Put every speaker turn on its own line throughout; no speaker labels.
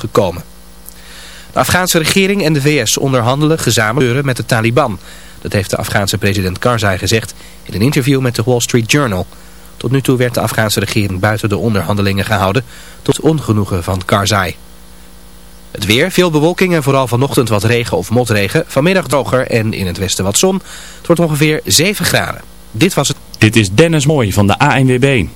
gekomen. De Afghaanse regering en de VS onderhandelen gezamenlijk met de Taliban. Dat heeft de Afghaanse president Karzai gezegd in een interview met de Wall Street Journal. Tot nu toe werd de Afghaanse regering buiten de onderhandelingen gehouden tot ongenoegen van Karzai. Het weer, veel bewolking en vooral vanochtend wat regen of motregen. Vanmiddag droger en in het westen wat zon. Het wordt ongeveer 7 graden. Dit was het.
Dit is Dennis Mooi van de ANWB.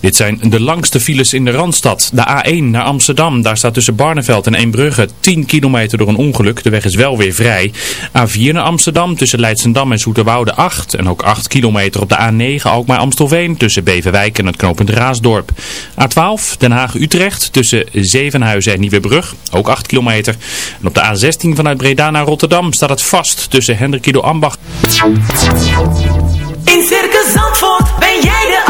Dit zijn de langste files in de Randstad. De A1 naar Amsterdam, daar staat tussen Barneveld en Eembrugge 10 kilometer door een ongeluk. De weg is wel weer vrij. A4 naar Amsterdam tussen Leidsendam en Zoeterwoude 8. En ook 8 kilometer op de A9 Alkmaar-Amstelveen tussen Beverwijk en het knooppunt Raasdorp. A12 Den Haag-Utrecht tussen Zevenhuizen en Nieuwebrug, ook 8 kilometer. En op de A16 vanuit Breda naar Rotterdam staat het vast tussen Hendrikido Ambach.
In Circus Zandvoort ben jij de.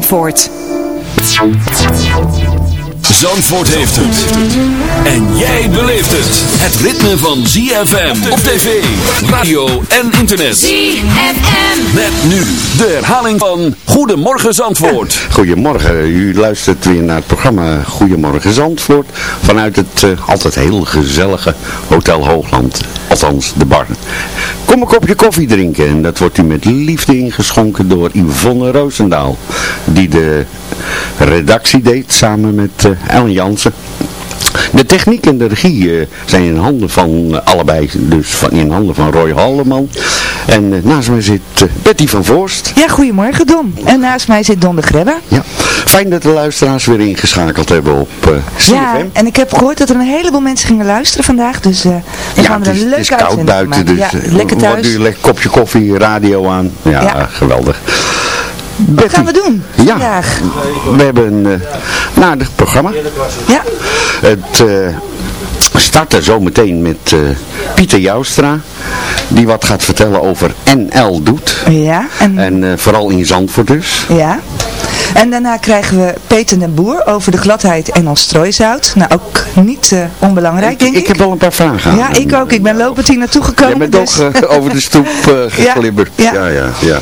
Zandvoort.
Zandvoort heeft het. En jij beleeft het. Het ritme van ZFM op tv, radio en internet.
ZFM.
Met nu de herhaling van Goedemorgen Zandvoort.
Goedemorgen, u luistert weer naar het programma Goedemorgen Zandvoort vanuit het eh, altijd heel gezellige Hotel Hoogland, althans de bar. Kom een kopje koffie drinken en dat wordt u met liefde ingeschonken door Yvonne Roosendaal, die de redactie deed samen met eh, Ellen Jansen. De techniek en de regie eh, zijn in handen van eh, allebei, dus van, in handen van Roy Halleman. En eh, naast mij zit Betty van Voorst.
Ja, goedemorgen Don. En naast mij zit Don de Grebbe.
Ja, fijn dat de luisteraars weer ingeschakeld hebben op CFM.
Ja, en ik heb gehoord dat er een heleboel mensen gingen luisteren vandaag. Dus we
Ja,
gaan
het
er een
het
leuke
is koud buiten, dus
maken.
eh,
Ja, lekker
wat
thuis.
doe je, lekker kopje koffie, radio aan. Ja,
Ja.
geweldig.
Wat gaan we doen
Ja,
vandaag?
we hebben een uh, aardig programma.
Ja,
Het eh starten zometeen met eh, Pieter Joustra, die wat gaat vertellen over NL Doet.
ja, en,
En vooral in Zandvoort dus.
ja. En daarna krijgen we Peter den Boer over de gladheid en ons strooizout. Nou, ook niet onbelangrijk, denk ik.
ik heb wel een paar vragen aan
Ja, ik ook. Ik ben lopend hier naartoe gekomen.
Jij bent
dus...
ook over de stoep
Ja,
geglibberd.
ja.
ja, ja. ja.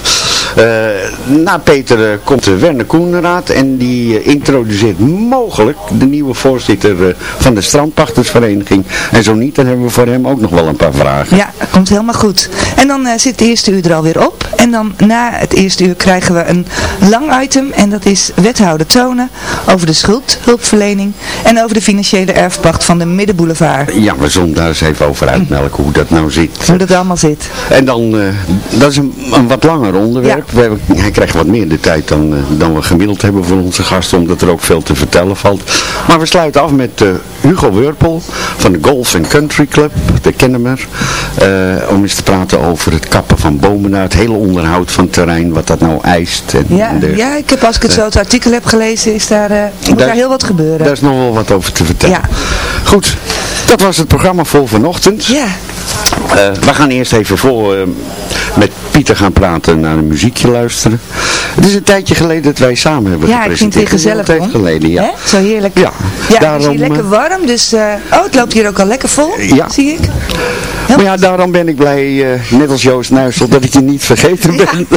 Na Peter eh, komt Werner Koenraad en die eh, introduceert mogelijk de nieuwe voorzitter eh, van de strandpachtersvereniging. En zo niet, dan hebben we voor hem ook nog wel een paar vragen.
Ja, komt helemaal goed. En dan eh, zit het eerste uur er alweer op. En dan na het eerste uur krijgen we een lang item. En dat is wethouder tonen over de schuldhulpverlening. En over de financiële erfpacht van de Middenboulevard.
Ja, we zullen daar eens even over uitmelken hoe dat nou zit.
Hoe dat allemaal zit.
En dan, eh, dat is een, een wat langer onderwerp. We hij krijgt wat meer de tijd dan, eh, dan we gemiddeld hebben voor onze gasten, omdat er ook veel te vertellen valt. Maar we sluiten af met eh, Hugo Wurpel van de Golf Country Club, de Kennemer. eh, om eens te praten over het kappen van bomen, nou, het hele onderhoud van het terrein, wat dat nou eist. En,
Ja,
en de-
ja ik heb, als ik het zo het artikel heb gelezen, is daar, moet
Daar-
daar heel wat gebeuren.
Daar is nog wel wat over te vertellen.
Ja.
Goed, dat was het programma voor vanochtend.
Ja,
we gaan eerst even vol eh, met Pieter gaan praten naar een muziekje luisteren. Het is een tijdje geleden dat wij samen hebben
Ja, ik vind het weer
gepresenteerd.
gezellig.
Een geleden, ja.
Zo heerlijk.
Ja,
Ja, het is
daarom,
hier lekker
eh,
warm, dus... eh, oh, het loopt hier ook al lekker vol,
Ja.
zie ik.
Maar ja, daarom ben ik blij, eh, net als Joost Nuisel, dat ik je niet vergeten ben.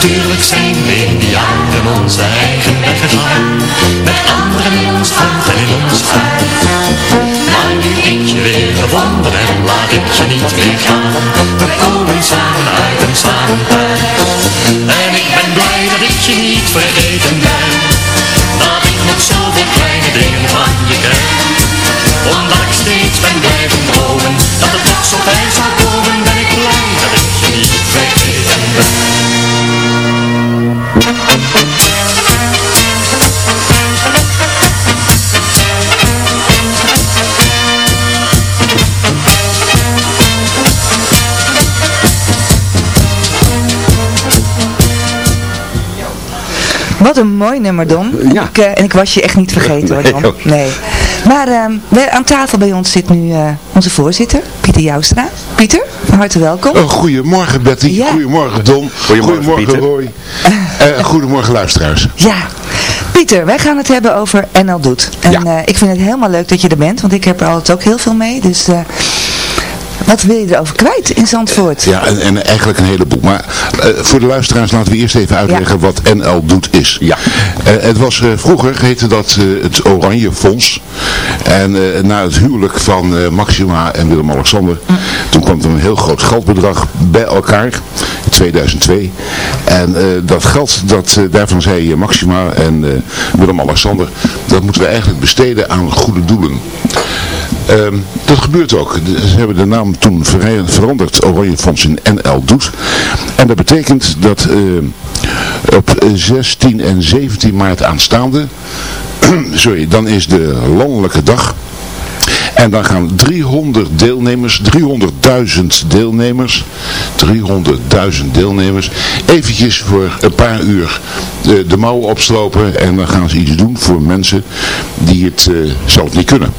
Natuurlijk zijn we in die jaren onze eigen weg gegaan. Met anderen in ons hart en in ons hart Maar nu ik je weer gevonden heb, laat ik je niet meer gaan. We komen samen uit en samen thuis En ik ben blij dat ik je niet vergeten ben. Dat ik nog zoveel kleine dingen van je ken. Omdat ik steeds ben blijven dromen Dat het toch zo bij zou komen
Wat een mooi nummer, Don.
Ja.
Ik, eh, en ik was je echt niet vergeten, hoor,
Nee,
Don. Nee. Maar ehm, we- aan tafel bij ons zit nu eh, onze voorzitter, Pieter Joustra. Pieter, van harte welkom.
Goedemorgen Betty,
Ja.
goedemorgen Don,
Goedemorgen, Pieter.
Roy, Eh, goedemorgen luisteraars.
Ja. Pieter, wij gaan het hebben over NL Doet. En
Ja.
eh, ik vind het helemaal leuk dat je er bent, want ik heb er altijd ook heel veel mee. Dus eh, wat wil je erover kwijt in Zandvoort?
Ja, en, en eigenlijk een heleboel. Maar eh, voor de luisteraars laten we eerst even uitleggen wat NL Doet is.
Ja.
Eh, het was, eh, vroeger heette dat het Oranje Fonds. En na het huwelijk van Maxima en Willem-Alexander, toen kwam er een heel groot geldbedrag bij elkaar in 2002. En dat geld, dat, daarvan zei Maxima en eh, Willem-Alexander, dat moeten we eigenlijk besteden aan goede doelen. Ehm, dat gebeurt ook. Ze hebben de naam toen ver- veranderd, Oranje Fonds in NL Doet. En dat betekent dat eh, op eh, 16 en 17 maart aanstaande, sorry, dan is de landelijke dag. En dan gaan 300 deelnemers, 300.000 deelnemers, 300.000 deelnemers, eventjes voor een paar uur de, de mouwen opstropen en dan gaan ze iets doen voor mensen die het eh, zelf niet kunnen.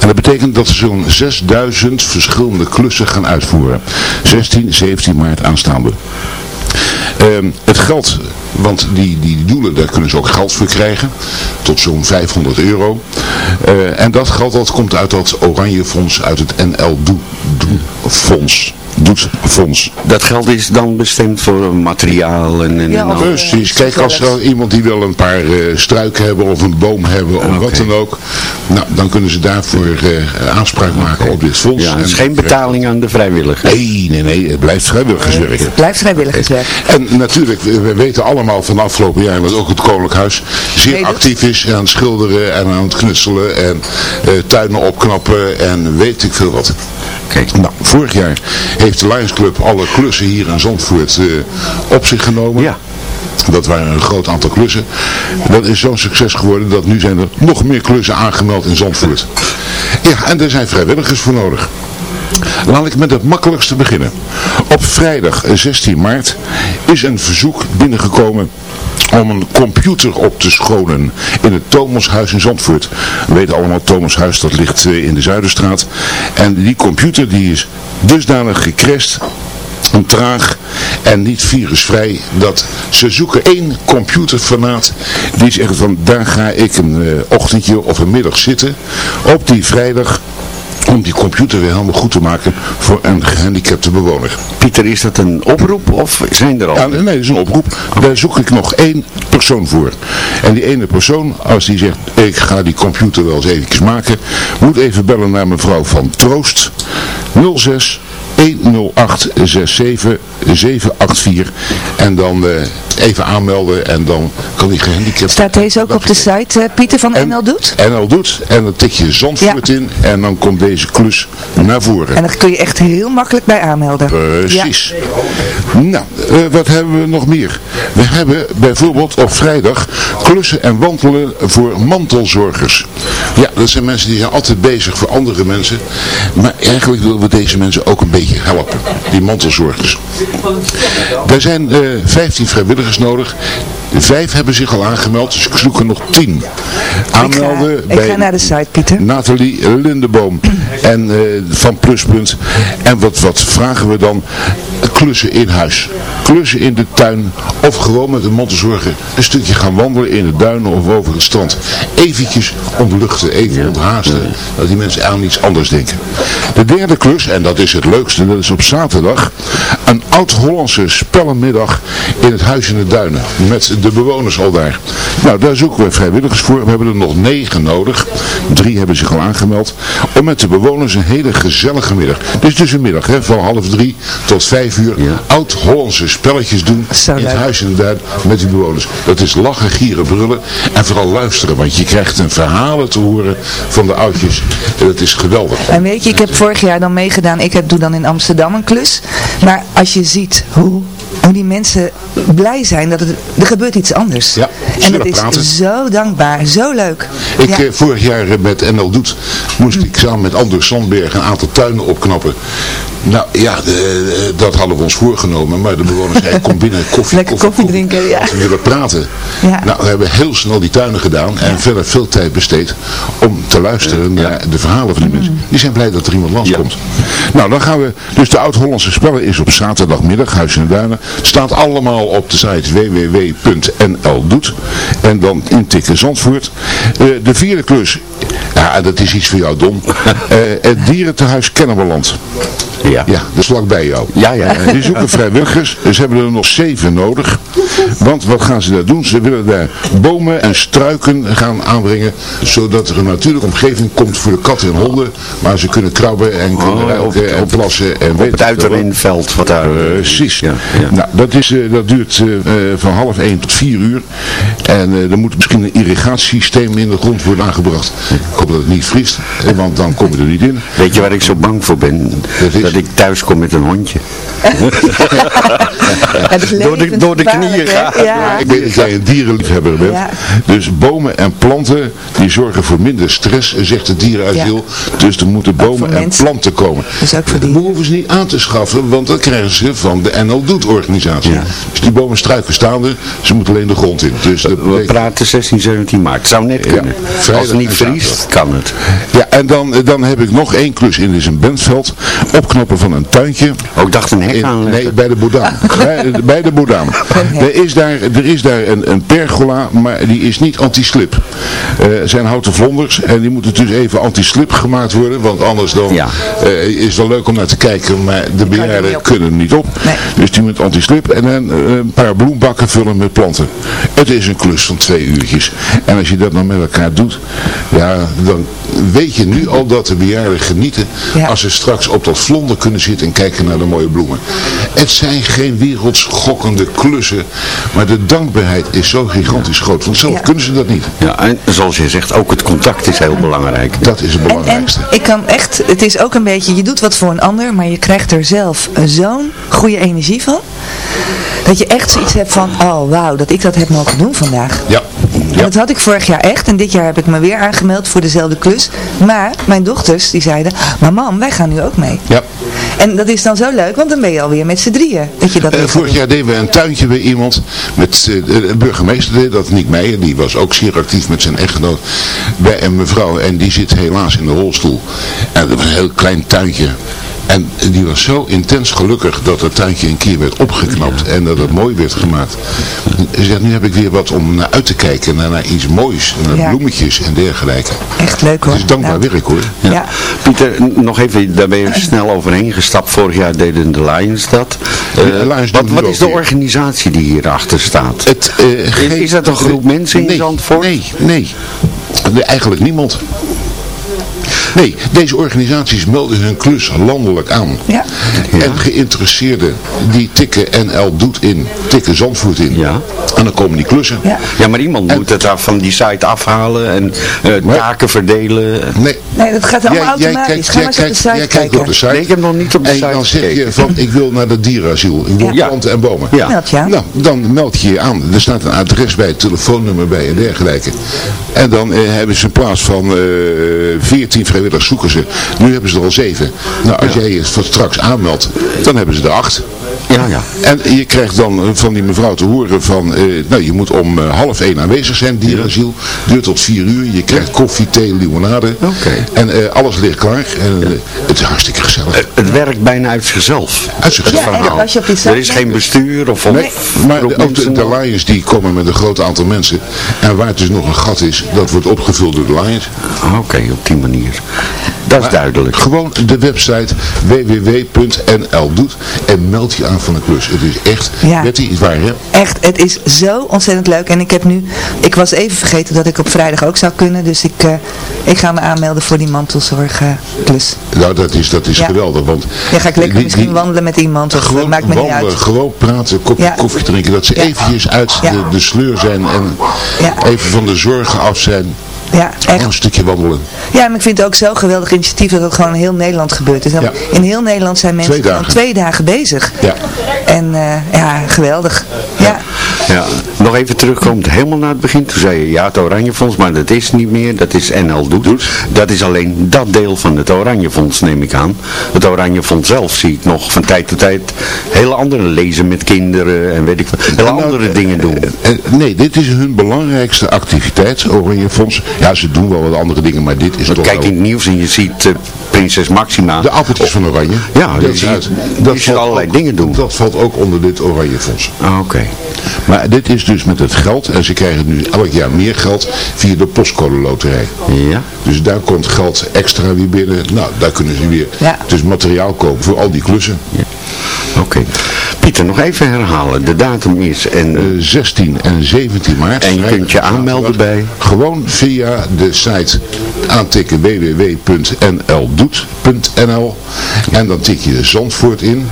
En dat betekent dat ze zo'n 6000 verschillende klussen gaan uitvoeren. 16, 17 maart aanstaande. Ehm, het geld, want die, die doelen, daar kunnen ze ook geld voor krijgen. Tot zo'n 500 euro. Eh, en dat geld dat komt uit dat Oranje Fonds, uit het NL Doe, Fonds. Doet fonds.
Dat geld is dan bestemd voor materiaal en... en,
Ja,
al-
Precies, kijk als er iemand die wil een paar eh, struiken hebben of een boom hebben of wat dan ook. Nou, dan kunnen ze daarvoor eh, aanspraak maken op dit fonds.
ja, het is
En-
geen betaling aan de vrijwilliger.
Nee, nee, nee, het blijft vrijwilligerswerk.
Blijft vrijwilligerswerk.
En natuurlijk, we we weten allemaal van de afgelopen jaren dat ook het Koninklijk Huis zeer
Nee, dat-
actief is aan het schilderen en aan het knutselen en eh, tuinen opknappen en weet ik veel wat.
Kijk.
Nou, vorig jaar heeft de Lions Club alle klussen hier in Zandvoort eh, op zich genomen.
Ja.
Dat waren een groot aantal klussen. Dat is zo'n succes geworden dat nu zijn er nog meer klussen aangemeld in Zandvoort. Ja, en er zijn vrijwilligers voor nodig. Laat ik met het makkelijkste beginnen. Op vrijdag 16 maart is een verzoek binnengekomen om een computer op te schonen in het Thomashuis in Zandvoort. We weten allemaal, Thomashuis dat ligt eh, in de Zuiderstraat. En die computer die is dusdanig gecrashed en traag en niet virusvrij dat ze zoeken één computerfanaat die zegt van daar ga ik een eh, ochtendje of een middag zitten op die vrijdag om die computer weer helemaal goed te maken voor een gehandicapte bewoner.
Pieter, is dat een oproep of zijn er al?
Ja, nee, dat is een oproep. Daar zoek ik nog één persoon voor. En die ene persoon, als die zegt, ik ga die computer wel eens eventjes maken, moet even bellen naar mevrouw van Troost 06 108 67 784 en dan eh, even aanmelden en dan kan die gehandicapt...
Staat deze ook op de site, eh, Pieter van
En-
NL Doet?
NL doet en dan tik je Zandvoort in en dan komt deze klus naar voren.
En daar kun je echt heel makkelijk bij aanmelden.
Precies. Nou, eh, wat hebben we nog meer? We hebben bijvoorbeeld op vrijdag klussen en wandelen voor mantelzorgers. Ja, dat zijn mensen die zijn altijd bezig voor andere mensen. Maar eigenlijk willen we deze mensen ook een beetje helpen. Die mantelzorgers. Er zijn eh 15 vrijwilligers nodig. Vijf hebben zich al aangemeld, dus ik zoek er nog 10. Aanmelden
ik ga, ik ga naar de site, Pieter.
Nathalie Lindeboom en eh, van Pluspunt. En wat, wat vragen we dan? Klussen in huis. Klussen in de tuin. Of gewoon met een mantelzorger een stukje gaan wandelen in de duinen of over het strand. Eventjes ontluchten, even onthaasten. Dat die mensen aan iets anders denken. De derde klus, en dat is het leukste, dat is op zaterdag. Een oud-Hollandse spellenmiddag in het Huis in de Duinen. Met de bewoners al daar. Nou, daar zoeken we vrijwilligers voor. We hebben er nog negen nodig. Drie hebben zich al aangemeld. Om met de bewoners een hele gezellige middag. Dit is dus een middag hè, van half drie tot vijf uur. Oud-Hollandse spelletjes doen in het. Huis in de met die bewoners. Dat is lachen, gieren, brullen en vooral luisteren. Want je krijgt een verhalen te horen van de oudjes. En dat is geweldig.
En weet je, ik heb vorig jaar dan meegedaan, ik heb, doe dan in Amsterdam een klus. Maar als je ziet hoe, hoe die mensen blij zijn, dat het, er gebeurt iets anders.
Ja,
en dat is
praten.
zo dankbaar, zo leuk.
Ik,
Ja.
eh, vorig jaar eh, met NL Doet moest ik samen met Anders Sandberg een aantal tuinen opknappen. Nou ja, de- dat hadden we ons voorgenomen, maar de bewoners zeiden kom binnen, koffie,
Lekker koffie drinken, ja.
We willen praten.
Ja.
Nou, we hebben heel snel die tuinen gedaan en verder veel tijd besteed om te luisteren naar de verhalen van die mensen. Die zijn blij dat er iemand langskomt. Nou, dan gaan we, dus de Oud-Hollandse Spellen is op zaterdagmiddag, Huis in de Duinen. Het staat allemaal op de site www.nldoet en dan intikken Zandvoort. Eh, de vierde klus, ja, dat is iets voor jou, Don. Eh, het dierentehuis Kennemerland.
Ja.
Ja, dat is vlakbij jou.
Ja, ja.
Eh, Die zoeken vrijwilligers. Ze hebben er nog zeven nodig. Want wat gaan ze daar doen? Ze willen daar bomen en struiken gaan aanbrengen. Zodat er een natuurlijke omgeving komt voor de katten en honden. Waar ze kunnen krabben en kunnen
Oh, op-
en plassen. En
Op
weet
het
veel wat.
daar...
Precies.
Ja, ja.
Nou, dat, is, eh, dat duurt eh, eh, van half 1 tot 4 uur. En eh, er moet misschien een irrigatiesysteem in de grond worden aangebracht. Ik hoop dat het niet vriest, eh, want dan kom je er niet in.
Weet je waar ik zo bang voor ben?
Dat is-
Dat ik thuis kom met een hondje.
Ja, dat is
Door de- door de knieën.
Ja.
Ik weet dat jij een dierenliefhebber bent.
Ja.
Dus bomen en planten die zorgen voor minder stress, zegt het dierenasiel. Dus er moeten bomen en
mensen.
planten komen.
Dus ook voor
We hoeven ze niet aan te schaffen, want dat krijgen ze van de NL Doet organisatie.
Ja.
Dus die bomen en struiken staan er, ze moeten alleen de grond in. Dus dat
We praten 16, 17 maart. Zou net kunnen.
vrijdag
Als het niet vriest, kan het.
Ja, en dan, dan heb ik nog één klus in, dit is een Bentveld. Opknappen van een tuintje.
Ook oh, dacht een hek aan.
Nee, bij de Boedaan. bij, bij, de Boedaan. Er is daar, er is daar een, een pergola, maar die is niet anti-slip. Uh, zijn houten vlonders en die moeten dus even anti-slip gemaakt worden, want anders dan ja. uh, is het leuk om naar te kijken, maar de bejaarden kunnen niet op. Nee. Dus die moet anti-slip en dan uh, een paar bloembakken vullen met planten. Het is een klus van twee uurtjes. En als je dat dan met elkaar doet, ja, dan weet je nu al dat de bejaarden genieten als ze straks op dat vlonder kunnen zitten en kijken naar de mooie bloemen. Het zijn geen wereldschokkende klussen, maar de dankbaarheid is zo gigantisch groot, want zelf kunnen ze dat niet.
Ja, en zoals je zegt, ook het contact is heel belangrijk.
Dat is het belangrijkste.
En, en ik kan echt, het is ook een beetje, je doet wat voor een ander, maar je krijgt er zelf zo'n goede energie van. Dat je echt zoiets hebt van, oh wauw, dat ik dat heb mogen doen vandaag.
Ja.
Ja. Dat had ik vorig jaar echt en dit jaar heb ik me weer aangemeld voor dezelfde klus. Maar mijn dochters die zeiden, maar mam, wij gaan nu ook mee.
Ja.
En dat is dan zo leuk, want dan ben je alweer met z'n drieën. Dat je dat
uh, vorig jaar deden we een tuintje bij iemand, met uh, de burgemeester deed dat, Nick Meijer, die was ook zeer actief met zijn echtgenoot bij een mevrouw en die zit helaas in de rolstoel. En dat was een heel klein tuintje. En die was zo intens gelukkig dat het tuintje een keer werd opgeknapt en dat het mooi werd gemaakt. Ze zegt, nu heb ik weer wat om naar uit te kijken, naar, naar iets moois, naar ja. bloemetjes en dergelijke.
Echt leuk hoor.
Het is dankbaar
nou.
werk hoor.
Ja. ja. Pieter, nog even, daar ben je snel overheen gestapt. Vorig jaar deden de Lions dat. Uh, Lions wat wat is de organisatie die hierachter staat?
Het, uh,
is, is, dat een groep mensen in
nee,
Zandvoort?
Nee, nee. Eigenlijk niemand. Nee, deze organisaties melden hun klus landelijk aan.
Ja.
En geïnteresseerden die tikken NL doet in, tikken Zandvoort in.
Ja.
En dan komen die klussen.
Ja,
ja maar iemand
En-
moet het daar van die site afhalen en eh,
Maar-
taken verdelen.
Nee,
Nee, dat gaat allemaal
jij, jij
automatisch.
kijkt,
Ga
jij,
de
kijkt,
site
jij kijkt
kijken.
op de site.
Nee, ik heb nog niet op de
en
site
dan zeg je van, ik wil naar het dierasiel. Ik wil
Ja.
planten en bomen.
Ja.
Meld je aan.
Nou, dan meld je je aan. Er staat een adres bij, een telefoonnummer bij en dergelijke. En dan eh, hebben ze in plaats van eh 14 vrijwilligers zoeken ze. Nu hebben ze er al 7. Nou, als jij je voor straks aanmeldt, dan hebben ze er 8.
Ja, ja.
En je krijgt dan eh, van die mevrouw te horen van, eh, nou je moet om eh, half één aanwezig zijn, dierasiel. Duurt tot vier uur. Je krijgt koffie, thee, limonade.
Oké.
En eh, alles ligt klaar. En het is hartstikke gezellig.
Het werkt bijna uit zichzelf.
Uit zichzelf.
Ja, en
verhaal.
als je op site
Er is geen bestuur of, of
Nee, maar de, ook de, Lions die komen met een groot aantal mensen. En waar het dus nog een gat is, dat wordt opgevuld door de Lions.
Ah, Oké, op die manier. Dat is
Maar
duidelijk.
Gewoon de website www.nl doet en meld je aan van de klus. Het is echt,
Ja.
Betty, het waar hè?
Echt, het is zo ontzettend leuk. En ik heb nu, ik was even vergeten dat ik op vrijdag ook zou kunnen. Dus ik, eh, ik ga me aanmelden voor die mantelzorgklus.
Nou, dat is, dat is
Ja.
geweldig. Want
ja, ga ik lekker
die-
misschien
die-
wandelen met iemand of
Gewoon
eh, maakt me niet
wandelen,
uit.
gewoon praten, een kopje
Ja.
koffie drinken. Dat ze eventjes uit de, de sleur zijn en even van de zorgen af zijn.
Ja, echt.
een stukje wandelen.
Ja, maar ik vind het ook zo'n geweldig initiatief dat het gewoon in heel Nederland gebeurt. Dus dan-
Ja.
In heel Nederland zijn mensen
Twee dagen.
twee dagen bezig.
Ja.
En eh, ja, geweldig. Ja.
Ja, nog even terugkomt helemaal naar het begin. Toen zei je, ja, het Oranje Fonds, maar dat is niet meer. Dat is NL Doet. Dat is alleen dat deel van het Oranje Fonds, neem ik aan. Het Oranje Fonds zelf zie ik nog van tijd tot tijd hele andere lezen met kinderen en weet ik wat. Hele
Nou,
andere
eh,
dingen doen.
eh, nee, dit is hun belangrijkste activiteit, Oranje Fonds. Ja, ze doen wel wat andere dingen, maar dit is
Want
toch
kijk in het nieuws en je ziet eh, prinses Maxima.
De appeltjes van Oranje.
Ja,
dat
je-
uit.
die ziet
valt
allerlei
ook-
dingen doen.
Dat valt ook onder dit Oranje Fonds.
Ah, Oké.
Maar dit is dus met het geld, en ze krijgen nu elk jaar meer geld via de postcode loterij.
Ja.
Dus daar komt geld extra weer binnen. Nou, daar kunnen ze weer
Ja.
dus materiaal kopen voor al die klussen.
Oké. Pieter, nog even herhalen. De datum is en...
Eh, 16 en 17 maart.
En je kunt je
en
aanmelden bij?
Gewoon via de site aantikken www.nldoet.nl en dan tik je Zandvoort in.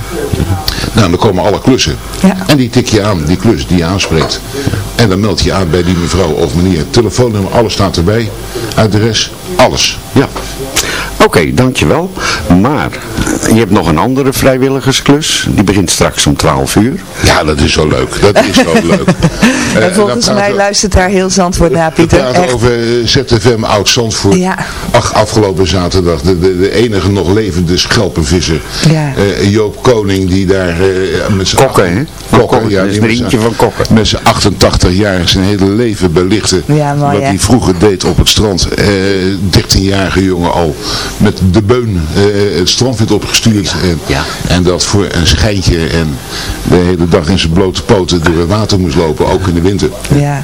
Nou, dan komen alle klussen.
Ja.
En die tik je aan, die klus die je aanspreekt. En dan meld je aan bij die mevrouw of meneer. Telefoonnummer, alles staat erbij. Adres, alles.
Ja. Oké, dankjewel. Maar je hebt nog een andere vrijwilligersklus. Die begint straks om 12 uur.
Ja, dat is zo leuk. Dat is zo leuk. Eh,
En volgens mij
praten we-
luistert daar heel Zandvoort naar,
We
Pieter.
praten
Echt.
over eh, ZFM Oud Zandvoort.
Ja.
Ach, afgelopen zaterdag de, de, de enige nog levende schelpenvisser.
Ja.
Eh, Joop Koning die daar met zijn
Kokken, hè? Kokken,
ja,
dat is
die
een
met
vriendje van Kokken.
Met zijn 88 jaar zijn hele leven belichten.
Ja, mooi,
wat hij vroeger deed op het strand. Eh 13-jarige jongen al met de beun eh, het strand werd opgestuurd. En, en dat voor een schijntje en de hele dag in zijn blote poten door het water moest lopen, ook in de winter.
Ja.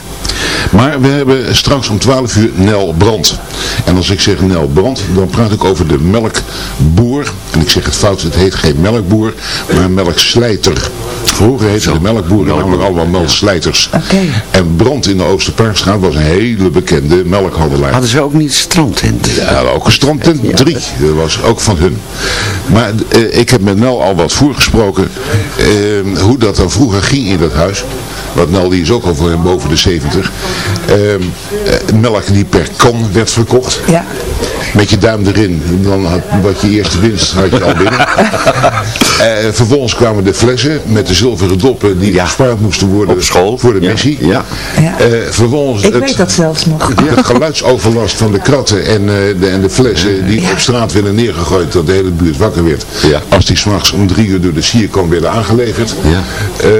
Maar we hebben straks om 12 uur Nel Brand. En als ik zeg Nel Brand, dan praat ik over de melkboer. En ik zeg het fout, het heet geen melkboer, maar melkslijter. Vroeger heette de melkboeren namelijk allemaal melkslijters. En Brand in de Oosterparkstraat was een hele bekende melkhandelaar.
Hadden ze ook niet een strandtent?
Ja, ook een strandtent, drie. Dat was ook van hun. Maar eh, ik heb met Nel al wat voorgesproken eh, hoe dat dan vroeger ging in dat huis. Want Nel die is ook al voor hem boven de 70. Ehm, eh, melk die per kan werd verkocht.
Ja.
Met je duim erin. En dan had, wat je eerste winst had je al binnen. Eh, vervolgens kwamen de flessen met de zilveren doppen die gespaard moesten worden voor de missie.
Ja.
Eh, vervolgens
Ik
het,
weet dat zelfs nog.
de geluidsoverlast van de kratten en, eh, de, en de flessen die op straat werden neergegooid dat de hele buurt wakker werd. Als die s'nachts om drie uur door de sierkom werden aangeleverd. Ehm,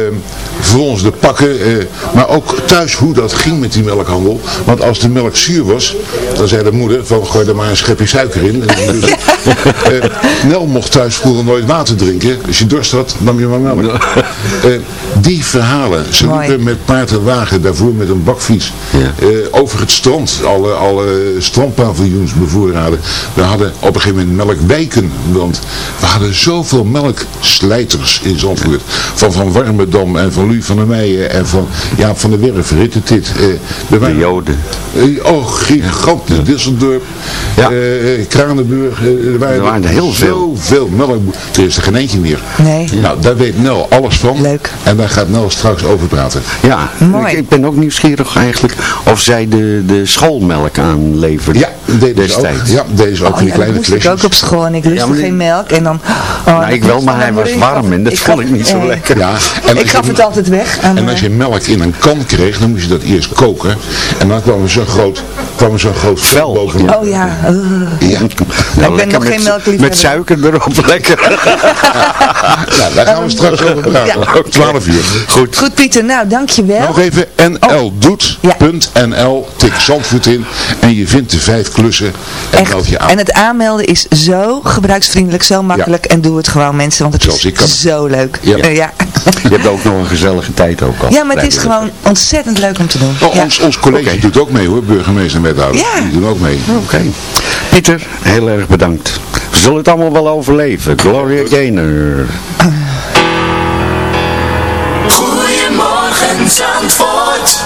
vervolgens de pakken, eh, maar ook thuis hoe dat ging met die melkhandel. Want als de melk zuur was, dan zei de moeder van gooi er maar een schepje suiker in. Dus, eh, Nel mocht thuis vroeger nooit water drinken. Als je dorst had, nam je maar melk. Eh, die verhalen, ze liepen met paard en wagen daarvoor met een bakfiets eh, over het strand. Alle, alle strandpaviljoens bevoorraden. We hadden op een gegeven moment melkwijken. Want we hadden zoveel melkslijters in Zandvoort. Van Van Warmerdam en van Lu van der Meijen en van Jaap van der Werf. Rit het dit. Waren,
De Joden.
Eh, oh, gigantisch. Disseldorp,
Ja.
eh, Kranenburg. er waren,
Er waren er heel veel.
Zoveel melkboeren. Er is er geen eentje meer.
Nee.
Nou, daar weet Nel alles van.
Leuk.
En daar gaat Nel straks over praten.
Ja,
Mooi.
Ik, ik ben ook nieuwsgierig eigenlijk of zij de, de schoolmelk aanleverde
Ja, deden ze ook. Ja, deden ze ook
Oh, dat ik ook op school en ik lustte
Ja, maar die-
geen melk. En dan, oh,
Nou, ik wel, maar hij was warm en dat
ik
vond ik niet zo
nee.
lekker.
Ja, en
Ik gaf het altijd weg. Aan,
En als je melk in een kan kreeg, dan moest je dat eerst koken. En dan kwam er zo'n groot, kwam er zo'n groot vel bovenop.
Oh ja. uh.
Ja.
Nou,
ben
lekker
nog
met,
geen melkliefhebber.
Met suiker erop, lekker.
Nou, daar gaan we straks over praten.
Ja.
12 uur.
Goed.
Goed Pieter, nou dankjewel.
Nog even nldoet.nl, tik Zandvoort in en je vindt de vijf klussen en meld je aan.
En het aanmelden is zo gebruiksvriendelijk, zo makkelijk. En doe het gewoon mensen, want het
Zoals ik kan.
is zo leuk.
Ja.
Ja.
Je hebt ook nog een gezellige tijd ook al.
ja, maar het is gewoon ontzettend leuk om te doen.
Oh,
ja.
ons, ons college doet ook mee hoor, burgemeester en wethouder.
Ja.
Die doen ook mee.
Oké. Pieter, heel erg bedankt. We zullen het allemaal wel overleven. Gloria Gaynor.
Goedemorgen Zandvoort.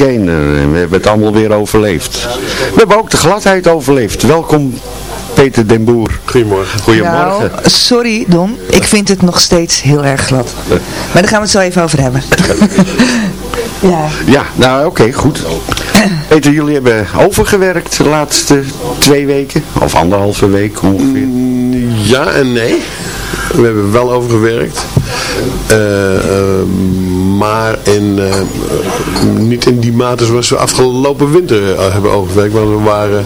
En we hebben het allemaal weer overleefd. We hebben ook de gladheid overleefd. Welkom Peter den Boer.
Goedemorgen.
Goedemorgen.
Nou, sorry Don, ik vind het nog steeds heel erg glad. Maar daar gaan we het zo even over hebben. ja.
Ja, nou oké, goed. Peter, jullie hebben overgewerkt de laatste twee weken, of anderhalve week ongeveer.
Ja en nee. We hebben wel overgewerkt. Eh, eh, maar in, eh, niet in die mate zoals we afgelopen winter hebben overgewerkt. Want we waren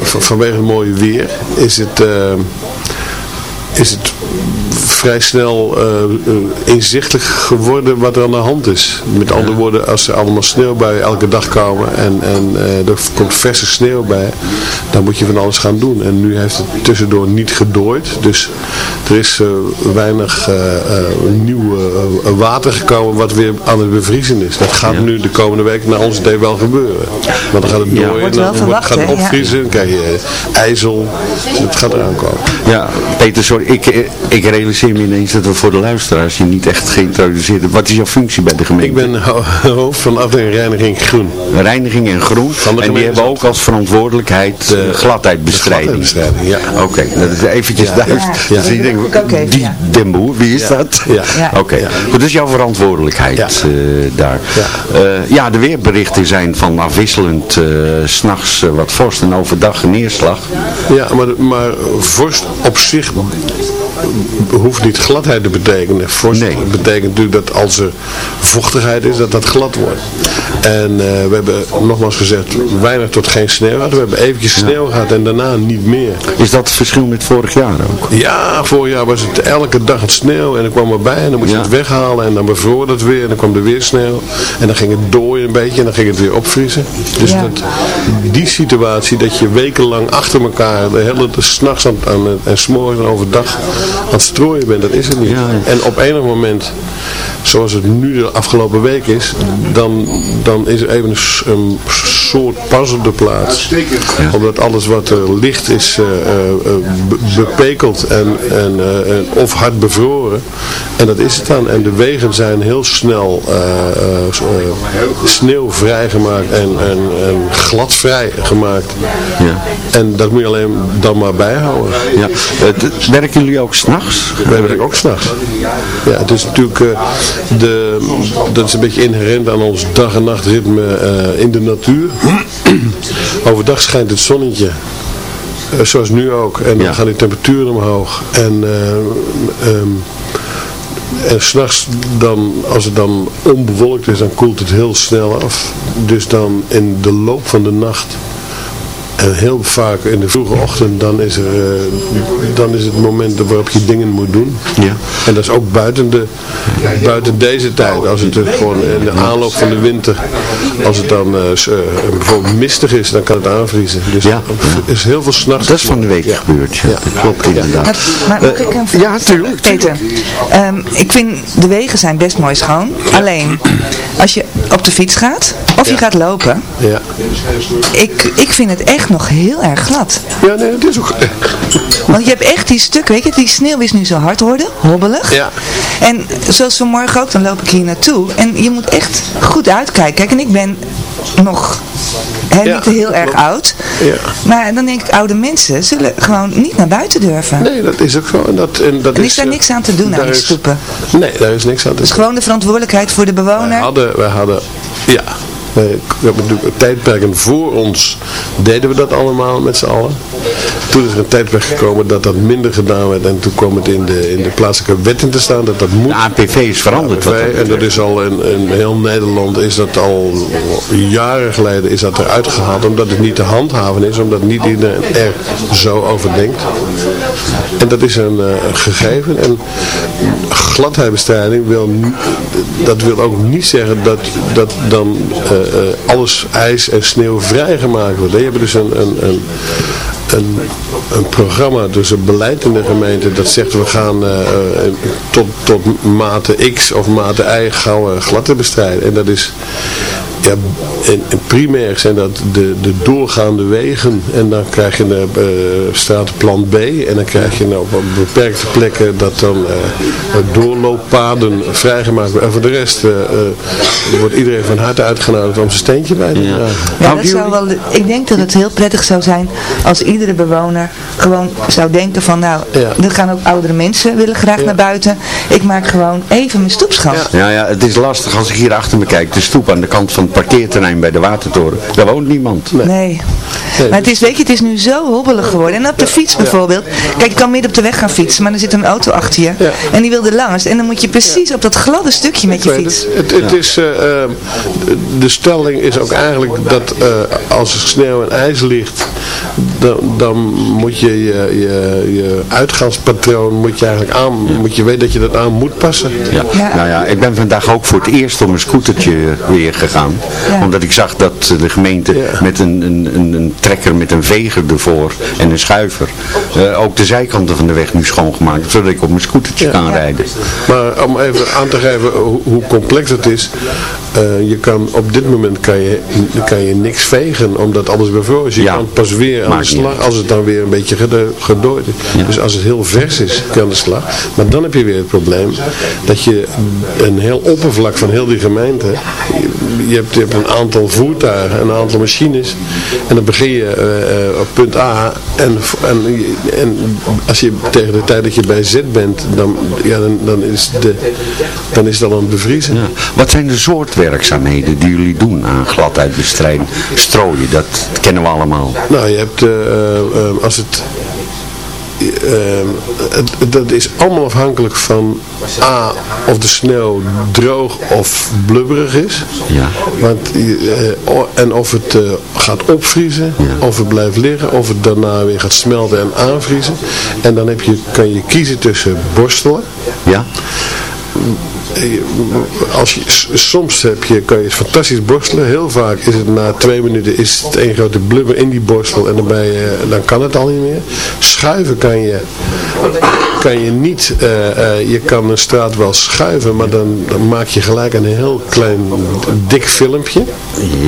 van- vanwege het mooie weer is het, is het vrij snel eh, eh, inzichtelijk geworden wat er aan de hand is. Met andere woorden, als er allemaal sneeuwbuien elke dag komen en, en eh, er komt verse sneeuw bij, dan moet je van alles gaan doen. En nu heeft het tussendoor niet gedooid, dus er is eh, weinig nieuw water gekomen wat weer aan het bevriezen is. Dat gaat nu de komende week naar ons idee wel gebeuren. Want dan gaat het dooien,
Wordt
en
wel
dan
verwacht,
gaat het opvriezen, dan krijg je ijzel, het gaat eraan komen.
Ja, Peter, sorry, ik, ik realiseer me ineens dat we voor de luisteraars je niet echt geïntroduceerd hebben. Wat is jouw functie bij de gemeente?
Ik ben ho- hoofd van de afdeling Reiniging Groen.
Reiniging en Groen.
de
en die hebben ook als verantwoordelijkheid de gladheidbestrijding.
ja.
Oké, dat is eventjes
Ja.
duidelijk.
Ja.
Dus ik denk, die
ja.
Den Boer, wie is
Ja.
dat?
Ja.
Ja.
Oké, goed, dat is jouw verantwoordelijkheid
Ja.
eh, daar. Ja. ja, de weerberichten zijn van afwisselend, eh, s s'nachts eh, wat vorst en overdag neerslag.
Ja, maar, maar vorst op zich hoeft niet gladheid te betekenen. Vorst betekent natuurlijk dat als er vochtigheid is, dat dat glad wordt. En eh, we hebben nogmaals gezegd, weinig tot geen sneeuw gehad. We hebben eventjes sneeuw gehad en daarna niet meer.
Is dat het verschil met vorig jaar ook?
Ja, vorig jaar was het elke dag het sneeuw en dan kwam erbij en dan moest je
Ja.
het weghalen en dan bevroor het weer en dan kwam er weer sneeuw en dan ging het dooien een beetje en dan ging het weer opvriezen. Dus
Ja.
dat, die situatie dat je wekenlang achter elkaar de hele de s'nachts aan, aan, en s'morgens en overdag aan het strooien bent, dat is het niet. En op enig moment, zoals het nu de afgelopen week is, dan, dan is er even een, soort pas op de plaats. Omdat alles wat er ligt is eh, eh, eh, be- bepekeld en, en, eh, en of hard bevroren. En dat is het dan. En de wegen zijn heel snel eh, eh, eh, sneeuwvrij gemaakt en, en, en gladvrij gemaakt.
Ja.
En dat moet je alleen dan maar bijhouden.
Ja. Werken jullie ook s'nachts?
We werken ook s'nachts. Ja, het is natuurlijk, eh, de, dat is een beetje inherent aan ons dag- en nachtritme eh, in de natuur. Overdag schijnt het zonnetje. eh, zoals nu ook. En dan
Ja.
gaan de temperaturen omhoog. En, eh ehm, en s'nachts, dan, als het dan onbewolkt is, dan koelt het heel snel af. Dus dan in de loop van de nacht en heel vaak in de vroege ochtend, dan is, er, eh, dan is het moment waarop je dingen moet doen.
Ja.
En dat is ook buiten, de, buiten deze tijd. Als het gewoon in de aanloop van de winter, als het dan eh, eh, bijvoorbeeld mistig is, dan kan het aanvriezen. Dus
Ja.
er is heel veel s'nachts.
Dat is van de week gebeurd, ja. Dat klopt inderdaad.
Maar, maar mag
Eh,
ik een vraag
ja, tuurlijk.
Peter, ehm, ik vind de wegen zijn best mooi schoon. Alleen, als je op de fiets gaat, of je gaat lopen,
Ja.
ik, ik vind het echt nog heel erg glad.
ja, nee, het is ook...
Want je hebt echt die stuk, weet je, die sneeuw is nu zo hard worden, hobbelig.
Ja.
En zoals vanmorgen ook, dan loop ik hier naartoe. En je moet echt goed uitkijken. Kijk, en ik ben nog hè,
Ja,
niet heel erg
klopt.
oud.
Ja.
Maar dan denk ik, oude mensen zullen gewoon niet naar buiten durven.
Nee, dat is ook zo. En, dat, en, dat
Er is daar
eh,
niks aan te doen aan die stoepen.
Nee, daar is niks aan te
Het is gewoon de verantwoordelijkheid voor de
Wij
bewoner.
hadden, wij hadden, ja, we hebben natuurlijk tijdperken voor ons deden we dat allemaal met z'n allen. Toen is er een tijdperk gekomen dat dat minder gedaan werd en toen kwam het in de, in de plaatselijke wetten te staan dat dat moet.
De APV is veranderd. dat
APV, en dat is al in, in heel Nederland is dat al jaren geleden is dat eruit gehaald omdat het niet te handhaven is, omdat niet iedereen er zo over denkt. En dat is een eh, gegeven en gladheidbestrijding wil, dat wil ook niet zeggen dat, dat dan eh, alles ijs en sneeuw vrijgemaakt wordt. Je hebt dus een, een, een, een, een programma, dus een beleid in de gemeente dat zegt we gaan eh, eh, tot, tot mate X of mate Y gaan we bestrijden. En dat is Ja, en, en primair zijn dat de, de doorgaande wegen en dan krijg je een uh, stratenplan B en dan krijg je nou op beperkte plekken dat dan uh, doorlooppaden vrijgemaakt worden. En voor de rest uh, wordt iedereen van harte uitgenodigd om zijn steentje bij te dragen.
Ja, dat zou wel, ik denk dat het heel prettig zou zijn als iedere bewoner gewoon zou denken van nou,
Ja.
er gaan ook oudere mensen willen graag naar buiten. Ik maak gewoon even mijn stoep schoon.
Ja, ja, het is lastig als ik hier achter me kijk. De stoep aan de kant van het parkeerterrein bij de Watertoren. Daar woont niemand.
Nee. Maar het is, weet je, het is nu zo hobbelig geworden. En op de fiets bijvoorbeeld. Kijk, je kan midden op de weg gaan fietsen, maar dan zit een auto achter je. En die wil er langs. En dan moet je precies op dat gladde stukje met je fiets.
Het, het, het is, eh, eh, de stelling is ook eigenlijk dat eh, als er sneeuw en ijs ligt, dan, dan moet je je, je je uitgaanspatroon moet je eigenlijk aan, moet je weten dat je dat aan moet passen.
Ja. Nou ja, ik ben vandaag ook voor het eerst op een scootertje weer gegaan.
Ja.
Omdat ik zag dat de gemeente met een, een, een, een trekker met een veger ervoor en een schuiver eh, ook de zijkanten van de weg nu schoongemaakt zodat ik op mijn scootertje kan rijden.
Maar om even aan te geven hoe, hoe complex het is. Eh, je kan, op dit moment kan je, kan je niks vegen, omdat alles bevroren is. Je kan pas weer aan de
maakt
slag, als het dan weer een beetje gedooid is. Dus als het heel vers is, kan de slag. Maar dan heb je weer het probleem dat je een heel oppervlak van heel die gemeente, je, je hebt, je hebt een aantal voertuigen, een aantal machines. En dan begin je eh, eh, op punt A en, en, en als je tegen de tijd dat je bij Z bent, dan, ja, dan, dan, is, de, dan is dat aan het bevriezen.
Wat zijn de soort werkzaamheden die jullie doen aan gladheidbestrijding? Strooien, dat kennen we allemaal.
Nou, je hebt, eh, eh, als het, eh, het, dat is allemaal afhankelijk van A, of de sneeuw droog of blubberig is.
Ja.
Want, en of het gaat opvriezen, of het blijft liggen, of het daarna weer gaat smelten en aanvriezen. En dan heb je, kan je kiezen tussen borstelen.
Ja.
Als je, soms heb je, kan je fantastisch borstelen. Heel vaak is het na twee minuten is het een grote blubber in die borstel en dan, ben je, dan kan het al niet meer. Schuiven kan je, kan je niet. eh, eh, je kan een straat wel schuiven, maar dan, dan maak je gelijk een heel klein dik filmpje.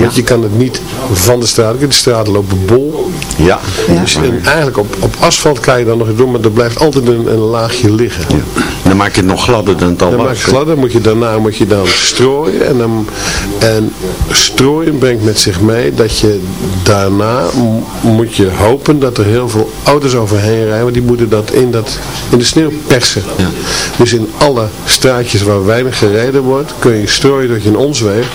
Want je kan het niet van de straat. De straten lopen bol.
Ja.
Dus en eigenlijk op, op asfalt kan je dan nog iets doen, maar er blijft altijd een, een laagje liggen.
Dan maak je het nog gladder dan het al
Dan
was.
maak je gladder, moet je, daarna moet je dan strooien. En, dan, en strooien brengt met zich mee dat je daarna moet je hopen dat er heel veel auto's overheen rijden. Want die moeten dat in, dat, in de sneeuw persen. Dus in alle straatjes waar weinig gereden wordt, kun je strooien tot je een ons weegt.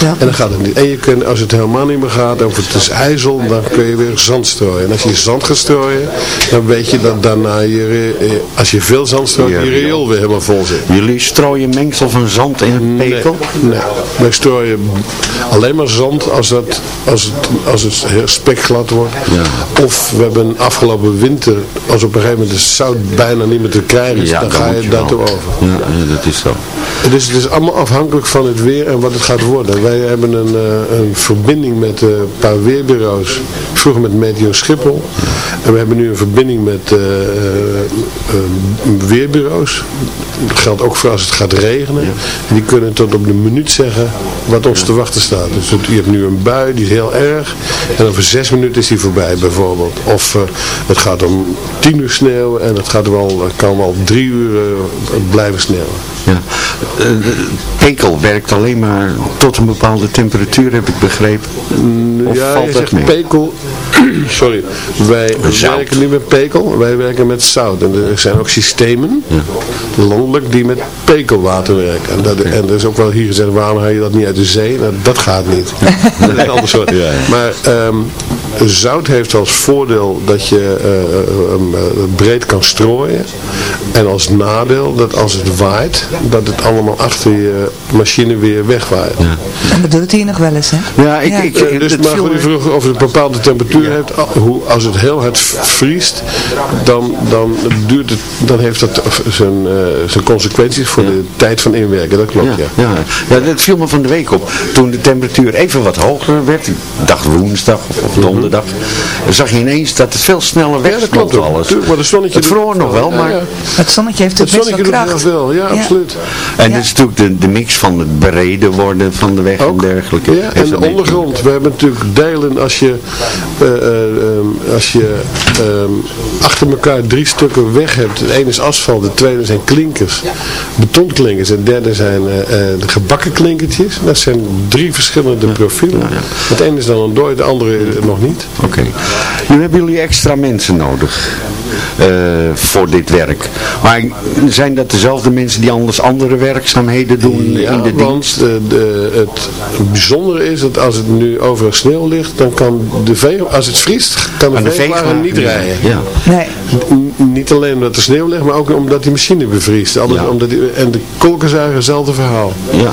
En dan gaat het niet. En je kunt, als het helemaal niet meer gaat, of het is ijzel, dan kun je weer zand strooien. En als je zand gaat strooien, dan weet je dat daarna je, eh, als je veel zand strooit,
Ja,
je riool weer helemaal vol zit.
Jullie strooien mengsel van zand in het pekel?
Nee, nee. wij strooien alleen maar zand als, dat, als, het, als het heel spekglad wordt. Of we hebben afgelopen winter, als op een gegeven moment de zout bijna niet meer te krijgen is,
Ja,
dan
dan
ga
moet
je
je
daartoe over.
Ja, ja, dat is zo.
Dus het is allemaal afhankelijk van het weer en wat het gaat worden. Wij hebben een, eh, een verbinding met eh, een paar weerbureaus. Vroeger met Meteo Schiphol. En we hebben nu een verbinding met eh, weerbureaus. Dat geldt ook voor als het gaat regenen. En die kunnen tot op de minuut zeggen wat ons te wachten staat. Dus het- je hebt nu een bui, die is heel erg. En over zes minuten is die voorbij bijvoorbeeld. Of het gaat om tien uur sneeuwen en het, gaat wel, kan wel drie uur blijven sneeuwen.
Ja. Pekel werkt alleen maar tot een bepaalde temperatuur, heb ik begrepen. Of
ja,
valt dat mee?
pekel. Sorry. Wij
Zout.
werken niet met pekel, wij werken met zout. En er zijn ook systemen, landelijk, die met pekelwater werken. En, dat, en er is ook wel hier gezegd, waarom haal je dat niet uit de zee? Nou, dat gaat niet. dat is een ander soort. Maar ehm, zout heeft als voordeel dat je eh, hem, eh, breed kan strooien. En als nadeel dat als het waait, dat het allemaal achter je machine weer wegwaait.
En dat doet het hier nog wel eens, hè?
Ja, ik, ik,
Eh, dus, maar goed, je vroeg of het een bepaalde temperatuur heeft. Ah, Hoe, als het heel hard vriest, dan, dan, duurt het, dan heeft dat zijn, eh, zijn consequenties voor de tijd van inwerken. Dat klopt, ja.
Ja, ja. ja, dat viel me van de week op. Toen de temperatuur even wat hoger werd, ik dacht woensdag of, of donderdag, hele dag, zag je ineens dat het veel sneller weg
Ja, dat klopt
alles.
Tuurlijk, maar de zonnetje
het vroor
het
nog
wel.
wel,
Ja,
maar...
ja.
Het zonnetje heeft
Het
best wel
zonnetje doet
kracht.
veel, ja,
Ja.
absoluut.
En dat is natuurlijk de, de mix van het breder worden van de weg en dergelijke.
Ja, en de ondergrond. We hebben natuurlijk delen als je, eh, eh, ehm, als je ehm, achter elkaar drie stukken weg hebt. Het ene is asfalt, de tweede zijn klinkers, betonklinkers. En het derde zijn eh, eh, de gebakken klinkertjes. Dat zijn drie verschillende profielen. Het ene is dan ontdooid, de andere nog niet.
Oké. Nu hebben jullie extra mensen nodig eh, voor dit werk. Maar zijn dat dezelfde mensen die anders andere werkzaamheden doen
Ja,
in de
want
dienst?
de, de, het bijzondere is dat als het nu overal sneeuw ligt, dan kan de vee, als het vriest, kan de, veewagen niet rijden,
ja.
Nee.
Niet alleen omdat er sneeuw ligt, maar ook omdat die machine bevriest. Alles,
Ja.
omdat die, en de kolkenzuiger, hetzelfde verhaal.
Ja.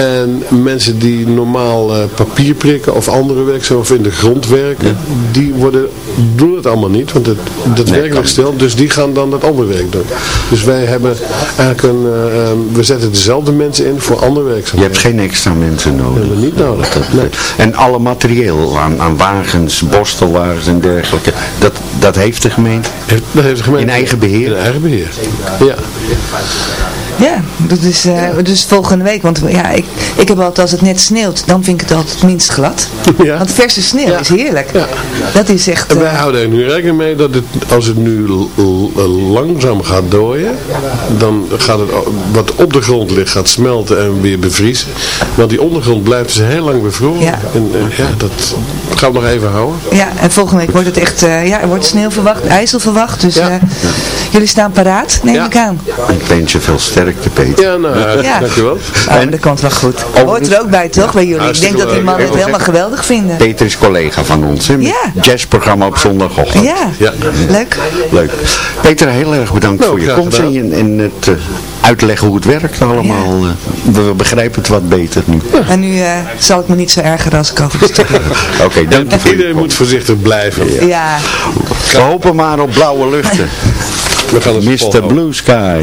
En mensen die normaal eh, papier prikken of andere werkzaam of in de grond werken, die worden, doen het allemaal niet, want het, dat
Nee,
werk ligt stil. Dus die gaan dan dat andere werk doen. Dus wij hebben eigenlijk een, eh, eh, we zetten dezelfde mensen in voor andere
Je
werkzaamheden.
hebt geen extra mensen nodig.
hebben we niet nodig. Nee.
En alle materieel aan, aan wagens, borstelwagens en dergelijke, dat, dat heeft de gemeente?
Dat heeft de gemeente
In eigen beheer?
In eigen beheer. Ja.
Ja, dat is, eh, dus volgende week. Want ja, ik, ik heb altijd, als het net sneeuwt, dan vind ik het altijd het minst glad.
Ja.
Want verse sneeuw
Ja.
is heerlijk.
Ja.
Dat is echt...
En wij
eh,
houden er nu rekening mee dat het, als het nu l- langzaam gaat dooien, dan gaat het wat op de grond ligt gaat smelten en weer bevriezen. Want die ondergrond blijft dus heel lang bevroren.
Ja.
En, ja, dat gaan we nog even houden.
ja, en volgende week wordt het echt, eh, ja, er wordt sneeuw verwacht, ijzel verwacht. Dus
Ja.
eh, jullie staan paraat, neem
Ja.
ik aan.
Ik wens je veel sterkte, Peter.
Ja, nou,
Ja.
dankjewel.
Oh, dat komt wel goed. Hoort er ook bij, toch, bij jullie? Ik denk dat die mannen het helemaal
zeggen-
geweldig vinden.
Peter is collega van ons, hè?
Ja.
het jazzprogramma op zondagochtend.
Ja,
Ja.
leuk.
Leuk. Peter, heel erg bedankt
Nou,
voor je komst en, en het eh, uitleggen hoe het werkt allemaal. Eh, We begrijpen het wat beter nu.
En nu eh, zal ik me niet zo ergeren als ik over de.
Oké, dank je voor je
Iedereen moet voorzichtig blijven.
Ja,
We hopen maar op blauwe luchten.
We gaan het
Mr. Blue Sky.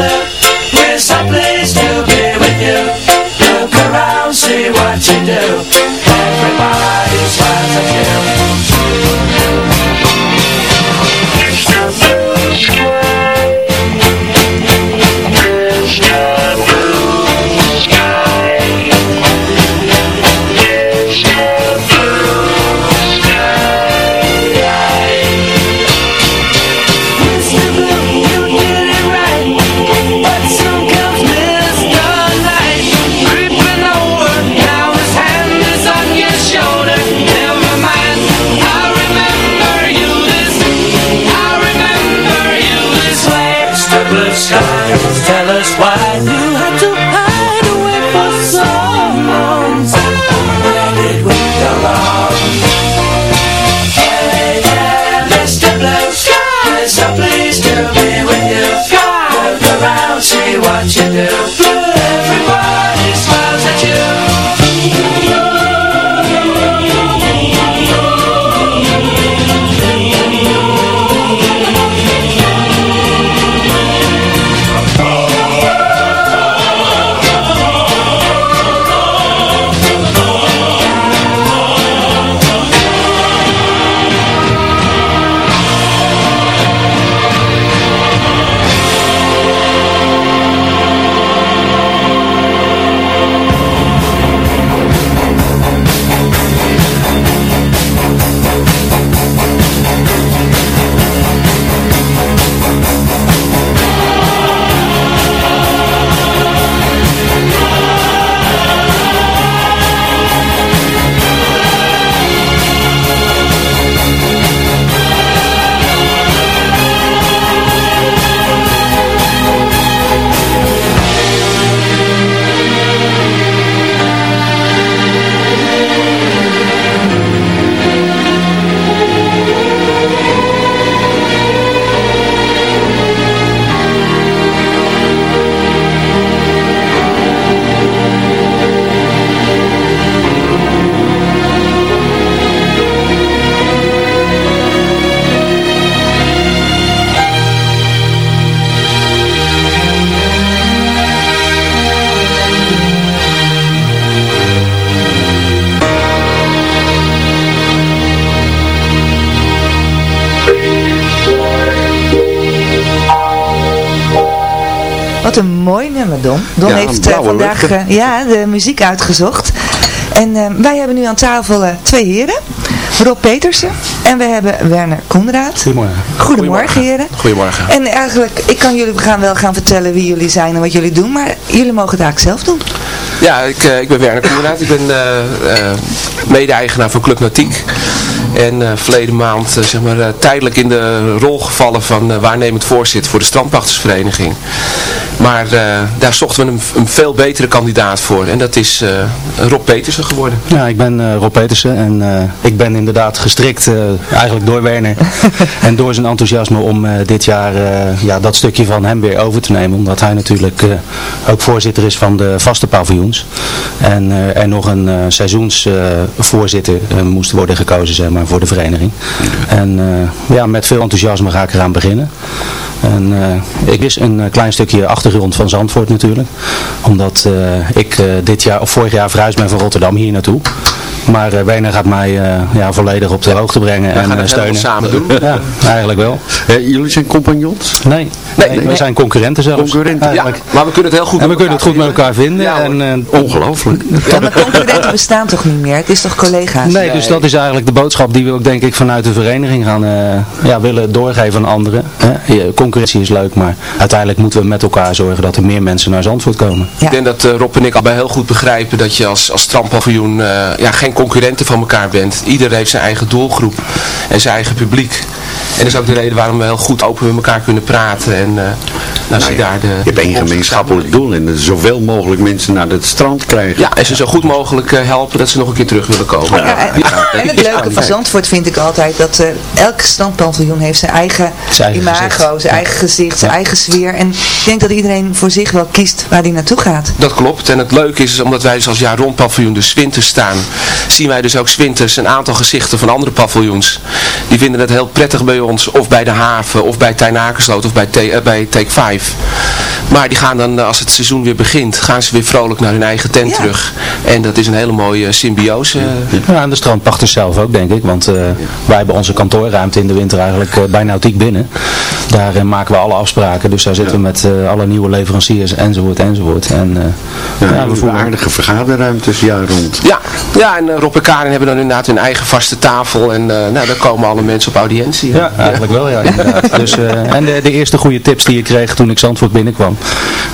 Where's a place to be with you? Look around, see what you do.
Don.
Ja,
heeft eh, vandaag eh, ja, de muziek uitgezocht. En eh, wij hebben nu aan tafel twee heren. Rob Petersen en we hebben Werner Koenraad.
Goedemorgen.
Goedemorgen, heren.
Goedemorgen.
En eigenlijk, ik kan jullie gaan wel gaan vertellen wie jullie zijn en wat jullie doen, maar jullie mogen het eigenlijk zelf doen.
Ja, ik, eh, ik ben Werner Koenraad. Ik ben eh, eh, mede-eigenaar van Club Nautiek. En eh, verleden maand zeg maar, eh, tijdelijk in de rol gevallen van waarnemend voorzitter voor de strandpachtersvereniging. Maar eh, daar zochten we een, een veel betere kandidaat voor. En dat is eh, Rob Petersen geworden.
Ja, ik ben eh, Rob Petersen en ik ben inderdaad gestrikt, eigenlijk door Werner en door zijn enthousiasme om dit jaar ja, dat stukje van hem weer over te nemen. Omdat hij natuurlijk ook voorzitter is van de vaste paviljoens. En er nog een seizoensvoorzitter moest worden gekozen zeg maar, voor de vereniging. En ja, met veel enthousiasme ga ik eraan beginnen. En eh, ik wist een eh, klein stukje achtergrond van Zandvoort natuurlijk. Omdat eh, ik dit jaar, of vorig jaar verhuisd ben van Rotterdam hier naartoe. Maar Werner gaat mij eh, ja, volledig op de hoogte brengen en
gaan
eh,
het
steunen.
samen doen.
Ja, eigenlijk wel.
jullie zijn compagnons?
Nee, nee,
nee,
we
nee.
zijn concurrenten zelfs.
Concurrenten.
Ja, maar we kunnen het heel goed
en we
met
kunnen het goed met elkaar vinden.
Ja,
en, eh,
Ongelooflijk.
Ja, maar concurrenten bestaan toch niet meer? Het is toch collega's?
Nee, dus dat is eigenlijk de boodschap die we ook denk ik vanuit de vereniging gaan eh, ja, willen doorgeven aan anderen. Hè. Concurrentie is leuk, maar uiteindelijk moeten we met elkaar zorgen dat er meer mensen naar Zandvoort komen.
Ik denk dat eh, Rob en ik allebei heel goed begrijpen dat je als, als strandpaviljoen eh, ja, geen concurrenten van elkaar bent. Ieder heeft zijn eigen doelgroep en zijn eigen publiek. En dat is ook de reden waarom we heel goed open met elkaar kunnen praten. En uh, nou, zie daar de...
Je hebt één gemeenschappelijk doel en zoveel mogelijk mensen naar het strand krijgen.
Ja, en ze zo goed mogelijk uh, helpen dat ze nog een keer terug willen komen.
Ja, en, en het leuke van Zandvoort vind ik altijd dat uh, elk strandpaviljoen heeft zijn eigen,
Zijn eigen
imago,
gezicht.
zijn eigen gezicht, zijn eigen sfeer. En ik denk dat iedereen voor zich wel kiest waar hij naartoe gaat.
Dat klopt. En het leuke is, is omdat wij dus als jaar rond paviljoen dus winters staan, zien wij dus ook 's winters een aantal gezichten van andere paviljoens. Die vinden het heel prettig bij ons, of bij de haven, of bij Tijnakersloot, of bij, uh, bij Take 5. Maar die gaan dan, als het seizoen weer begint, gaan ze weer vrolijk naar hun eigen tent ja. terug. En dat is een hele mooie symbiose.
Ja, en de strandpachters zelf ook, denk ik. Want uh, ja. wij hebben onze kantoorruimte in de winter eigenlijk uh, bij Nautiek binnen. Daar uh, maken we alle afspraken. Dus daar zitten we met alle nieuwe leveranciers enzovoort enzovoort. En,
ja, ja, we voeren aardige vergaderruimtes jaar rond.
Ja, ja en Rob en Karin hebben dan inderdaad hun eigen vaste tafel. En nou, daar komen alle mensen op audiëntie.
Ja, eigenlijk wel, ja. Inderdaad. dus, en de, de, eerste goede tips die ik kreeg toen ik Zandvoort binnenkwam.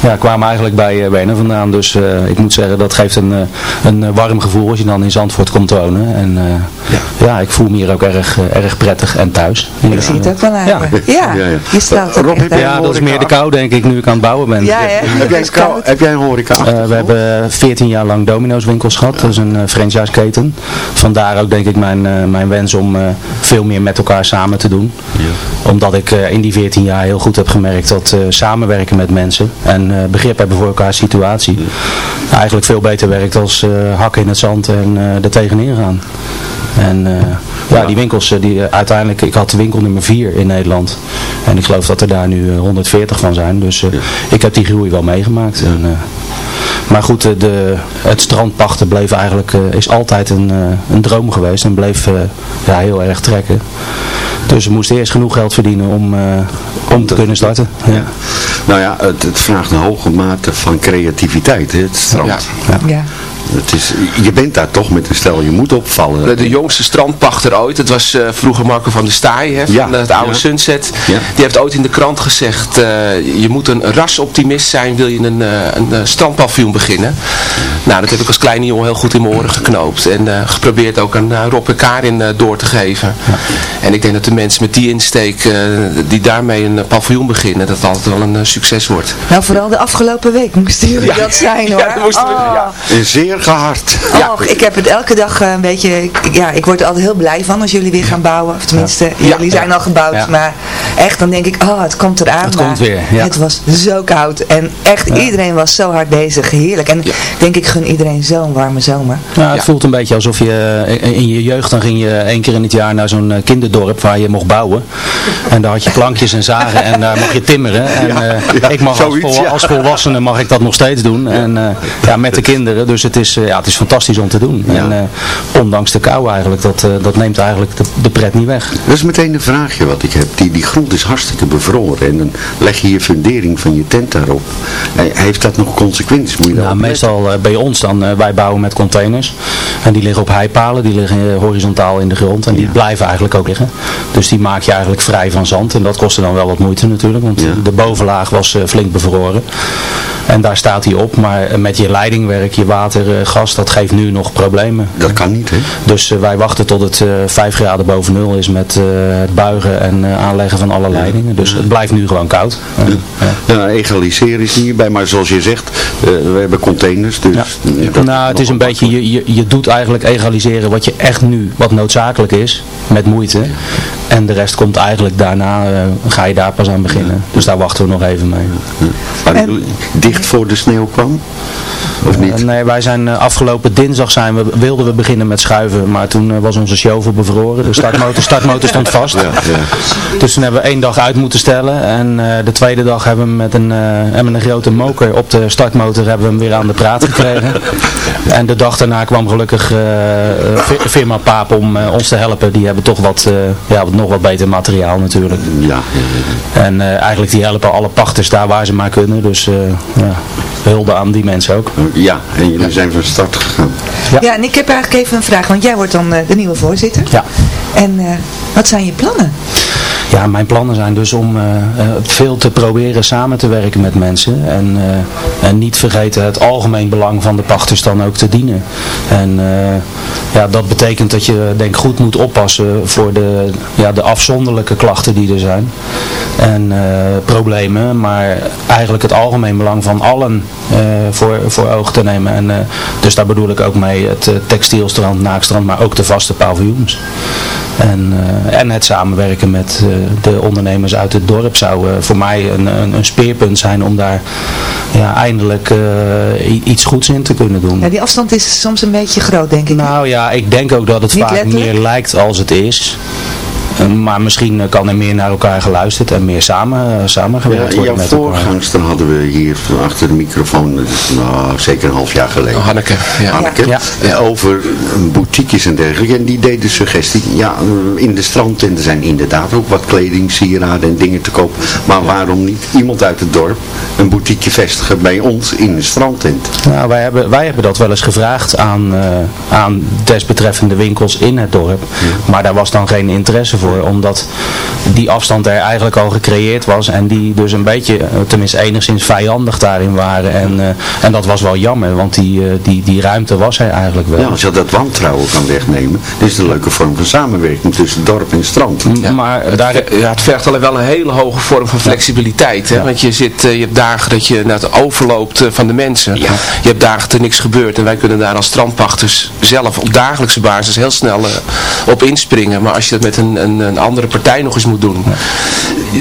Ja, kwamen eigenlijk bij uh, Werner vandaan. Dus uh, ik moet zeggen, dat geeft een, uh, een warm gevoel als je dan in Zandvoort komt wonen. En ja. ja. ik voel me hier ook erg, erg prettig en thuis.
Hier, ik zie het ook wel aan ja. Ja, ja, je staat
Rob, heb Ja, dat is meer de kou denk ik nu ik aan het bouwen ben.
Ja,
heb, jij kou, heb jij een horeca
We hebben 14 jaar lang Domino's winkels gehad. Dat is een franchise Vandaar ook denk ik mijn, mijn wens om veel meer met elkaar samen te doen. Omdat ik in die 14 jaar heel goed heb gemerkt dat samenwerken met mensen en begrip hebben voor elkaar situatie. Eigenlijk veel beter werkt als hakken in het zand en er tegenin gaan. En ja, die winkels, die, uiteindelijk, ik had winkel nummer 4 in Nederland. En ik geloof dat er daar nu 140 van zijn. Dus ik heb die groei wel meegemaakt. En, maar goed, de, het strandpachten bleef eigenlijk, is altijd een, een droom geweest en bleef ja, heel erg trekken. Dus we moesten eerst genoeg geld verdienen om, uh, om te kunnen starten. Ja.
Nou ja, het, het, vraagt een hoge mate van creativiteit, hè, het strand.
Ja. ja.
Het is, je bent daar toch met een stel, je moet opvallen.
De, de jongste strandpachter ooit, het was uh, vroeger Marco van der Staaij, hè, van ja, het oude ja. Sunset. Ja. Die heeft ooit in de krant gezegd, uh, je moet een rasoptimist zijn, wil je een, uh, een strandpaviljoen beginnen. Nou, dat heb ik als kleine jongen heel goed in mijn oren geknoopt. En geprobeerd ook aan Rob en Karin door te geven. En ik denk dat de mensen met die insteek, die daarmee een paviljoen beginnen, dat het altijd wel een succes wordt.
Nou, vooral de afgelopen week moesten jullie dat zijn hoor.
Ja, dat moesten
oh.
we, ja.
Zeer gehard.
Ja. Och, ik heb het elke dag een beetje, ja, ik word er altijd heel blij van als jullie weer gaan bouwen. Of tenminste, ja. jullie zijn al gebouwd, maar echt dan denk ik, oh het komt eraan.
Het
maar
komt weer,
Het was zo koud en echt iedereen was zo hard bezig, heerlijk. En denk ik gun iedereen zo'n warme zomer.
Ja, het voelt een beetje alsof je in je jeugd, dan ging je één keer in het jaar naar zo'n kinderdorp waar je mocht bouwen. En daar had je plankjes en zagen en daar mocht je timmeren. En uh, ik mag als, vol, als, volwassene mag ik dat nog steeds doen. En uh, ja, met de kinderen, dus het is, ja, het is fantastisch om te doen. Ja. En uh, ondanks de kou eigenlijk, dat, uh, dat neemt eigenlijk de, de, pret niet weg.
Dat is meteen een vraagje wat ik heb. Die, die grond is hartstikke bevroren en dan leg je je fundering van je tent daarop. Heeft dat nog consequenties? Moet je
nou, meestal bij ons dan, wij bouwen met containers. En die liggen op heipalen, die liggen horizontaal in de grond. En die ja. blijven eigenlijk ook liggen. Dus die maak je eigenlijk vrij van zand. En dat kostte dan wel wat moeite natuurlijk, want ja. de bovenlaag was flink bevroren. En daar staat hij op, maar met je leidingwerk, je water, gas, dat geeft nu nog problemen.
Dat kan niet, hè?
Dus uh, wij wachten tot het uh, 5 graden boven nul is met uh, het buigen en aanleggen van alle leidingen. Dus het blijft nu gewoon koud.
Ja, ja egaliseren is niet bij, maar zoals je zegt, we hebben containers. Dus
ja. Nou, het is een beetje, je, je, je doet eigenlijk egaliseren wat je echt nu, wat noodzakelijk is, met moeite. En de rest komt eigenlijk daarna, ga je daar pas aan beginnen. Dus daar wachten we nog even mee.
Maar en, dicht voor de sneeuw kwam? Of niet?
nee, wij zijn afgelopen dinsdag zijn we, wilden we beginnen met schuiven, maar toen uh, was onze shovel bevroren. De startmotor, startmotor stond vast. Ja, ja. Dus toen hebben we één dag uit moeten stellen. En de tweede dag hebben we met een, hebben een grote moker op de startmotor hebben we hem weer aan de praat gekregen. en de dag daarna kwam gelukkig firma Paap om ons te helpen. Die hebben toch wat, ja, nog wat beter materiaal natuurlijk.
Ja.
En eigenlijk die helpen alle pachters daar waar ze maar kunnen. Dus ja, hulde aan die mensen ook.
Ja, en jullie zijn van start gegaan.
Ja. ja, en ik heb eigenlijk even een vraag, want jij wordt dan uh, de nieuwe voorzitter.
Ja.
En uh, wat zijn je plannen?
Ja, mijn plannen zijn dus om uh, veel te proberen samen te werken met mensen. En, uh, en niet vergeten het algemeen belang van de pachters dan ook te dienen. En uh, ja, dat betekent dat je denk goed moet oppassen voor de, ja, de afzonderlijke klachten die er zijn. En problemen, maar eigenlijk het algemeen belang van allen voor, voor oog te nemen. En, dus daar bedoel ik ook mee het textielstrand, naakstrand, maar ook de vaste paviljoens. En, en het samenwerken met de ondernemers uit het dorp zou uh, voor mij een, een, een, speerpunt zijn om daar ja, eindelijk uh, iets goeds in te kunnen doen.
Ja, die afstand is soms een beetje groot denk ik.
Nou ja, ik denk ook dat het Niet vaak letterlijk? meer lijkt als het is. Maar misschien kan er meer naar elkaar geluisterd en meer samen, samengewerkt
ja,
worden
jouw
met
voorgangster hadden we hier achter de microfoon, nou, zeker een half jaar geleden.
Oh, Hanneke. Ja.
Hanneke.
Ja.
Ja. Over boutiques en dergelijke. En die deed de suggestie, ja, in de strandtenten zijn inderdaad ook wat kleding, sieraden en dingen te koop. Maar waarom niet iemand uit het dorp een boutiqueje vestigen bij ons in een strandtent?
Nou, wij hebben, wij hebben dat wel eens gevraagd aan, uh, aan desbetreffende winkels in het dorp. Maar daar was dan geen interesse voor. Voor. Omdat die afstand er eigenlijk al gecreëerd was. En die dus een beetje, eh, tenminste enigszins vijandig daarin waren. En, eh, en dat was wel jammer. Want die, eh, die, die ruimte was er eigenlijk wel.
Ja, als je dat wantrouwen kan wegnemen, is het een leuke vorm van samenwerking tussen dorp en strand.
Maar daar...
Ja, het vergt alleen wel een hele hoge vorm van flexibiliteit. Hè? Want je, zit, je hebt dagen dat je naar het overloopt van de mensen. Je hebt dagen dat er niks gebeurt. En wij kunnen daar als strandpachters zelf op dagelijkse basis heel snel op inspringen. Maar als je dat met een, een, een andere partij nog eens moet doen,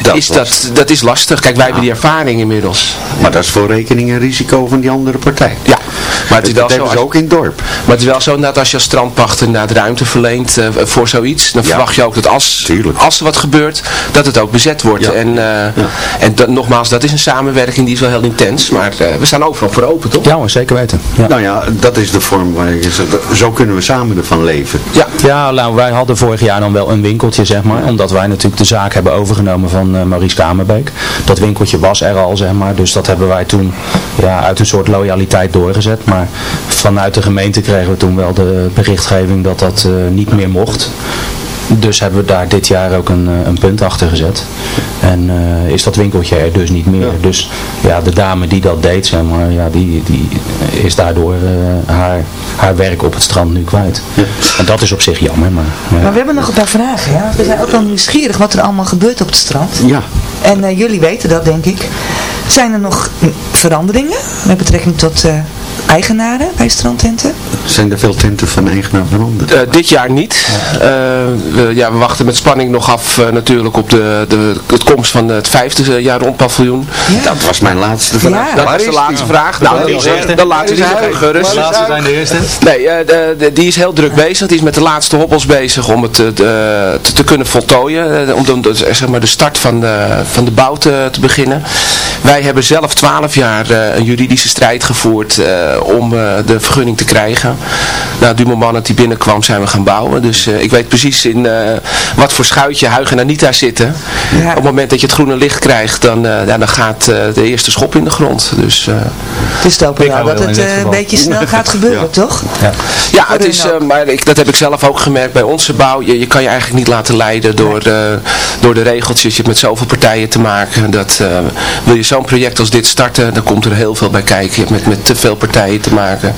Dat
is dat, dat is lastig. Kijk, wij hebben die ervaring inmiddels.
Maar dat is voor rekening en risico van die andere partij.
Ja, maar het is
dat
zo. als-
ook in het dorp.
Maar het is wel zo dat als je als strandpachter inderdaad ruimte verleent eh, voor zoiets, dan
Ja.
verwacht je ook dat als, als er wat gebeurt, dat het ook bezet wordt. En, eh, en dat, nogmaals, dat is een samenwerking die is wel heel intens, maar eh, we staan overal voor open, toch?
Ja hoor, zeker weten. Ja.
Nou ja, dat is de vorm waar je zegt, zo kunnen we samen ervan leven.
Ja,
ja nou, wij hadden vorig jaar dan wel een winkeltje, zeg maar. Omdat wij natuurlijk de zaak hebben overgenomen van Maurice Kamerbeek. Dat winkeltje was er al, zeg maar. Dus dat hebben wij toen ja, uit een soort loyaliteit doorgezet. Maar vanuit de gemeente kregen we toen wel de berichtgeving dat dat eh, niet meer mocht. Dus hebben we daar dit jaar ook een, eh, een punt achter gezet. En eh, is dat winkeltje er dus niet meer. Dus ja, de dame die dat deed, zeg maar, ja, die, die is daardoor eh, haar, haar werk op het strand nu kwijt. En dat is op zich jammer. Maar, ja.
Maar we hebben nog een paar vragen. Ja? We zijn ook wel nieuwsgierig wat er allemaal gebeurt op het strand.
Ja.
En eh, jullie weten dat, denk ik. Zijn er nog mm, veranderingen met betrekking tot eh, eigenaren bij strandtenten?
Zijn er veel tenten van eigenaar veranderd?
Eh, dit jaar niet. Eh, we, ja, we wachten met spanning nog af eh, natuurlijk op de, de, het komst van het vijfde jaar rond paviljoen.
Dat was mijn laatste vraag.
Dat was de laatste vraag. Nou, die gerust.
Waar is hij?
zijn de eerste.
Nee, eh, de, de- die is heel druk bezig. Die is met de laatste hobbels bezig om het de- te, te kunnen voltooien. Om de, de- zeg maar de start van de, van de bouw te, te beginnen. Wij hebben zelf twaalf jaar eh, een juridische strijd gevoerd eh, om eh, de vergunning te krijgen. Nou, du moment dat die binnenkwam zijn we gaan bouwen. Dus eh, ik weet precies in eh, wat voor schuitje Huig en Anita zitten. Op het moment dat je het groene licht krijgt, dan, eh, ja, dan gaat eh, de eerste schop in de grond. Dus, eh,
Dus het
Ik
wel dat het eh, een beetje snel gaat gebeuren,
Ja.
toch?
Ja, het is, eh, maar ik, dat heb ik zelf ook gemerkt bij onze bouw. Je, je kan je eigenlijk niet laten leiden door, eh, door de regeltjes. Je hebt met zoveel partijen te maken. Dat, eh, wil je zo'n project als dit starten, dan komt er heel veel bij kijken. Je hebt met, met te veel partijen te maken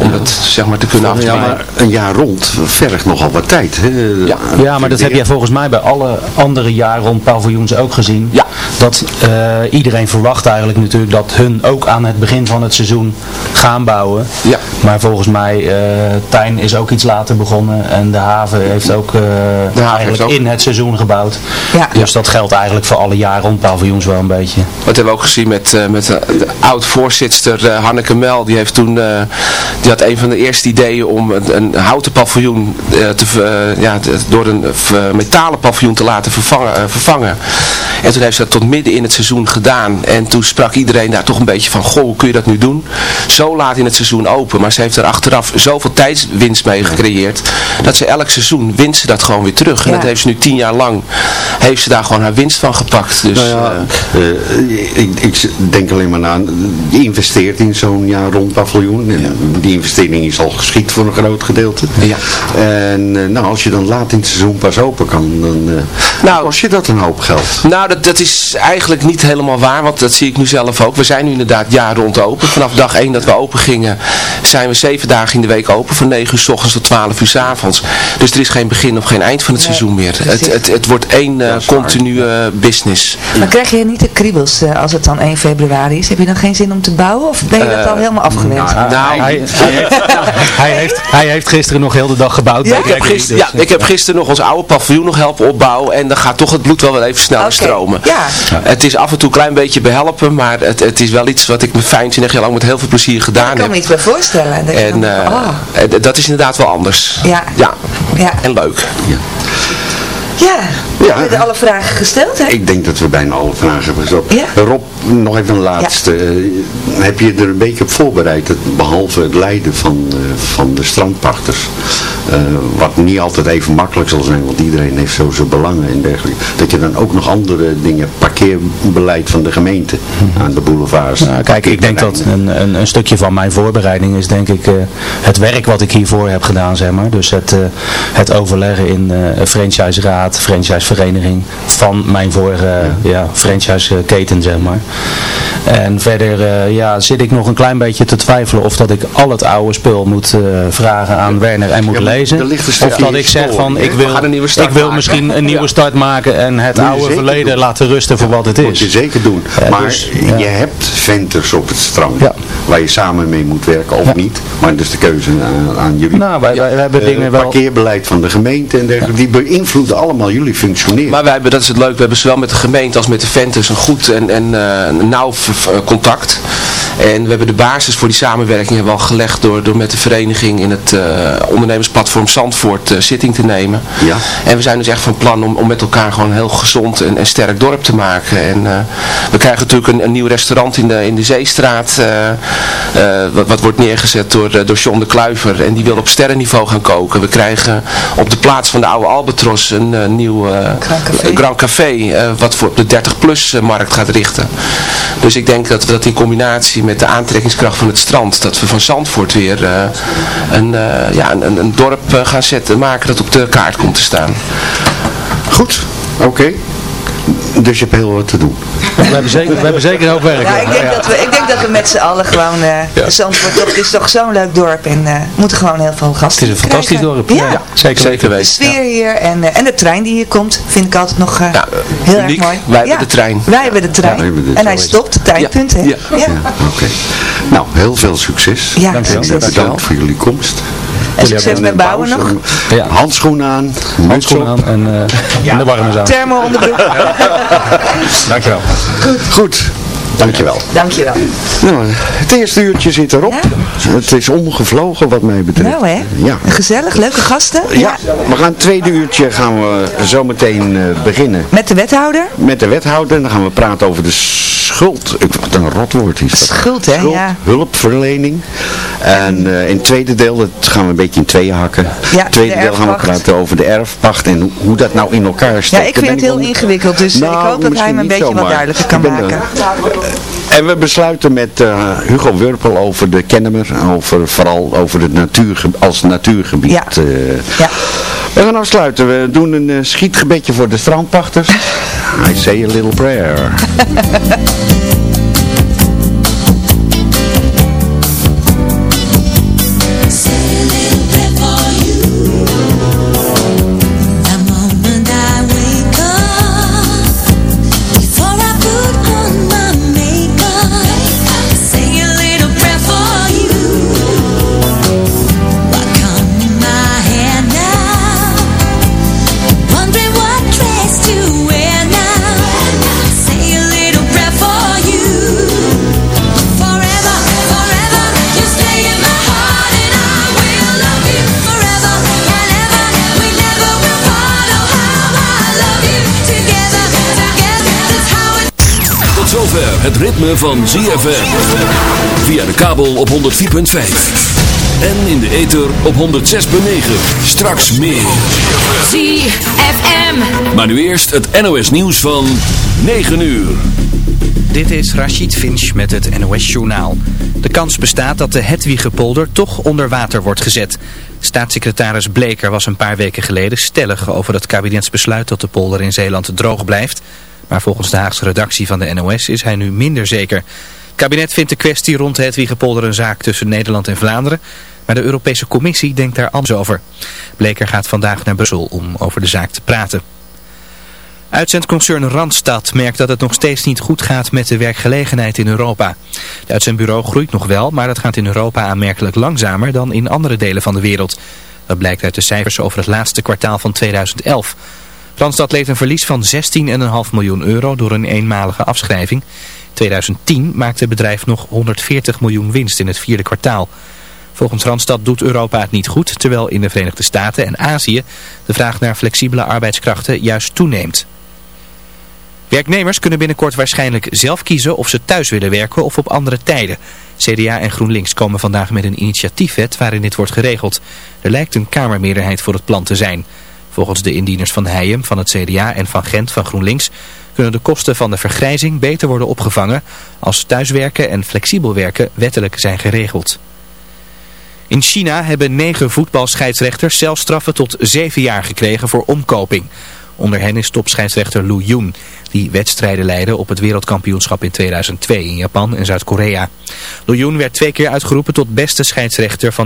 om dat zeg maar te kunnen
Ja,
afdwingen.
maar een jaar rond vergt nogal wat tijd. Hè? Ja.
Ja, maar dat heb jij volgens mij bij alle andere jaar rond paviljoens ook gezien.
Ja.
Dat eh, iedereen verwacht eigenlijk natuurlijk dat hun ook aan het begin van het seizoen gaan bouwen.
Ja.
Maar volgens mij, eh Tijn is ook iets later begonnen en de haven heeft ook eh, eigenlijk
ook.
in het seizoen gebouwd.
Ja.
Dus dat geldt eigenlijk voor alle jaar rond paviljoens wel een beetje.
Dat hebben we ook gezien met, eh, met de, oud-voorzitter eh, Hanneke Mel. Die heeft toen, eh, die had een van de eerste ideeën om een, een houten paviljoen eh, te, eh, ja, te- door een metalen paviljoen te laten vervangen, vervangen. En toen heeft ze dat tot midden in het seizoen gedaan. En toen sprak iedereen daar toch een beetje van, goh, hoe kun je dat nu doen? Zo laat in het seizoen open. Maar ze heeft er achteraf zoveel tijdswinst mee gecreëerd. Dat ze elk seizoen wint ze dat gewoon weer terug. En
Ja.
dat heeft ze nu tien jaar lang, heeft ze daar gewoon haar winst van gepakt. Dus,
Nou ja, eh, ik, ik denk alleen maar aan, je investeert in zo'n jaar rond paviljoen. En Die investering is al geschikt voor een groot gedeelte.
Ja.
En eh, nou, als je dan laat in het seizoen pas open kan, dan eh
Nou,
kost je dat een hoop geld.
Nou, dat, dat is eigenlijk niet helemaal waar, want dat zie ik nu zelf ook. We zijn nu inderdaad jaar rond open. Vanaf dag 1 dat we open gingen, zijn we zeven dagen in de week open. Van 9 uur s ochtends tot 12 uur s avonds. Dus er is geen begin of geen eind van het seizoen meer. Het, het, het wordt één eh, continue business.
Maar krijg je niet de kriebels eh, als het dan 1 februari is? Heb je dan geen zin om te bouwen of ben je dat al helemaal afgewend?
nou,
hij, hij, heeft, hij, heeft, hij heeft gisteren nog heel de dag gebouwd. bij
ik, heb
Gregory,
gister,
dus,
ja, ik heb gisteren nog ons oude paviljoen nog helpen opbouwen en dan gaat toch het bloed wel wel even sneller stromen.
Ja.
Het is af en toe een klein beetje behelpen, maar het, het is wel iets wat ik met 25 jaar lang met heel veel plezier gedaan
Ik kan
heb.
me iets bij voorstellen. Dat
En
dan-
eh,
oh.
en dat is inderdaad wel anders.
Ja.
Ja.
Ja.
En leuk.
Ja. We hebben alle vragen gesteld, hè?
Ik denk dat we bijna alle vragen hebben gesteld. Rob, nog even een laatste. Eh, heb je er een beetje op voorbereid, het, behalve het lijden van, eh, van de strandpachters? eh, wat niet altijd even makkelijk zal zijn, want iedereen heeft zo zijn belangen en dergelijke. Dat je dan ook nog andere dingen, parkeerbeleid van de gemeente aan de boulevards.
Nou, kijk, ik denk dat een, een, een stukje van mijn voorbereiding is denk ik eh, het werk wat ik hiervoor heb gedaan, zeg maar. Dus het, eh, het overleggen in eh, een franchise-raad, franchise-vereniging van mijn vorige ja. franchise-keten, zeg maar. En verder eh, ja, zit ik nog een klein beetje te twijfelen of dat ik al het oude spul moet eh, vragen aan Werner en moet lezen. Of dat ik zeg van ik wil, ik wil misschien een nieuwe start maken en het oude verleden laten rusten voor wat het is.
Moet je zeker doen. Maar
dus,
je hebt venters op het strand waar je samen mee moet werken of niet. Maar dat is de keuze aan, aan jullie.
Nou, wij, hebben
Eh,
dingen wel...
parkeerbeleid van de gemeente en dergelijke. Die beïnvloeden allemaal jullie
Maar wij hebben, dat is het leuk, we hebben zowel met de gemeente als met de Ventus een goed en, en eh, nauw contact. En we hebben de basis voor die samenwerking hebben we al gelegd door, door met de vereniging in het eh, ondernemersplatform Zandvoort eh, zitting te nemen.
Ja.
En we zijn dus echt van plan om, om met elkaar gewoon een heel gezond en, en sterk dorp te maken. En eh, we krijgen natuurlijk een, een nieuw restaurant in de, in de Zeestraat. eh, eh, wat, wat wordt neergezet door, door John de Kluiver. En die wil op sterrenniveau gaan koken. We krijgen op de plaats van de oude Albatros een eh, nieuw eh, Grand Café. eh, wat voor op de 30-plus markt gaat richten. Dus ik denk dat we dat in combinatie met de aantrekkingskracht van het strand. Dat we van Zandvoort weer eh, een, eh, ja, een, een- een dorp eh, gaan zetten. Maken dat op de kaart komt te staan.
Goed, oké. Dus je hebt heel wat te doen.
We hebben zeker, we hebben zeker hoop werk.
Ja, ik denk, dat we, ik denk dat we met z'n allen gewoon... eh Zandvoort toch, het is toch zo'n leuk dorp en eh moeten gewoon heel veel gasten
Het is een fantastisch
krijgen.
dorp.
Ja,
Ja, zeker
Zeker
de
weten.
sfeer hier en, eh, en de trein die hier komt vind ik altijd nog eh, heel
uniek.
erg mooi.
Wij hebben
Ja,
de trein.
Wij hebben de trein.
hebben de
en hij stopt, het tijdpunt. hè?
Ja.
Ja.
Oké. Nou, heel veel succes.
Ja,
En
succes.
Bedankt voor jullie komst.
En succes met bouwen nog.
Ja.
Handschoenen aan.
Handschoenen aan en, eh en de warme aan.
Thermo onderbroek.
Dankjewel.
Goed, dankjewel.
Dankjewel.
Nou, het eerste uurtje zit erop. Het is omgevlogen wat mij betreft.
Nou hè,
Ja.
gezellig, leuke gasten.
Ja, we gaan het tweede uurtje gaan we zo meteen eh, beginnen
Met de wethouder.
met de wethouder. Dan gaan we praten over de schuld. Ik, wat een rotwoord is dat.
Schuld hè, ja.
hulpverlening. En eh, in het tweede deel, dat gaan we een beetje in tweeën hakken.
Ja,
het tweede
de
deel gaan we praten over de erfpacht en hoe, hoe dat nou in elkaar
Ja,
steekt.
ik
Daar
vind het heel ingewikkeld, dus
Nou,
ik hoop dat hij me een beetje wat duidelijker kan
Ik
maken.
En we besluiten met eh, Hugo Wurpel over de Kennemer, over, vooral over het natuurge als natuurgebied.
Ja.
eh.
Ja.
We gaan afsluiten. We doen een eh, schietgebedje voor de strandpachters. I say a little prayer.
zover het ritme van ZFM. Via de kabel op 104.5. En in de ether op 106.9. Straks meer.
ZFM.
Maar nu eerst het NOS nieuws van 9 uur.
Dit is Rachid Finch met het NOS-journaal. De kans bestaat dat de Hedwigepolder toch onder water wordt gezet. Staatssecretaris Bleker was een paar weken geleden stellig over het kabinetsbesluit dat de polder in Zeeland droog blijft. Maar volgens de Haagse redactie van de NOS is hij nu minder zeker. Het kabinet vindt de kwestie rond de Hedwigepolder een zaak tussen Nederland en Vlaanderen. Maar de Europese Commissie denkt daar anders over. Bleker gaat vandaag naar Brussel om over de zaak te praten. Uitzendconcern Randstad merkt dat het nog steeds niet goed gaat met de werkgelegenheid in Europa. Het uitzendbureau groeit nog wel, maar dat gaat in Europa aanmerkelijk langzamer dan in andere delen van de wereld. Dat blijkt uit de cijfers over het laatste kwartaal van 2011. Randstad leed een verlies van 16,5 miljoen euro door een eenmalige afschrijving. In 2010 maakte het bedrijf nog 140 miljoen winst in het vierde kwartaal. Volgens Randstad doet Europa het niet goed, terwijl in de Verenigde Staten en Azië de vraag naar flexibele arbeidskrachten juist toeneemt. Werknemers kunnen binnenkort waarschijnlijk zelf kiezen of ze thuis willen werken of op andere tijden. CDA en GroenLinks komen vandaag met een initiatiefwet waarin dit wordt geregeld. Er lijkt een kamermeerderheid voor het plan te zijn. Volgens de indieners van Heijem van het CDA en van Gent van GroenLinks kunnen de kosten van de vergrijzing beter worden opgevangen als thuiswerken en flexibel werken wettelijk zijn geregeld. In China hebben negen voetbalscheidsrechters celstraffen tot zeven jaar gekregen voor omkoping. Onder hen is topscheidsrechter Lu Yun, die wedstrijden leidde op het wereldkampioenschap in 2002 in Japan en Zuid-Korea. Lu Yun werd twee keer uitgeroepen tot beste scheidsrechter van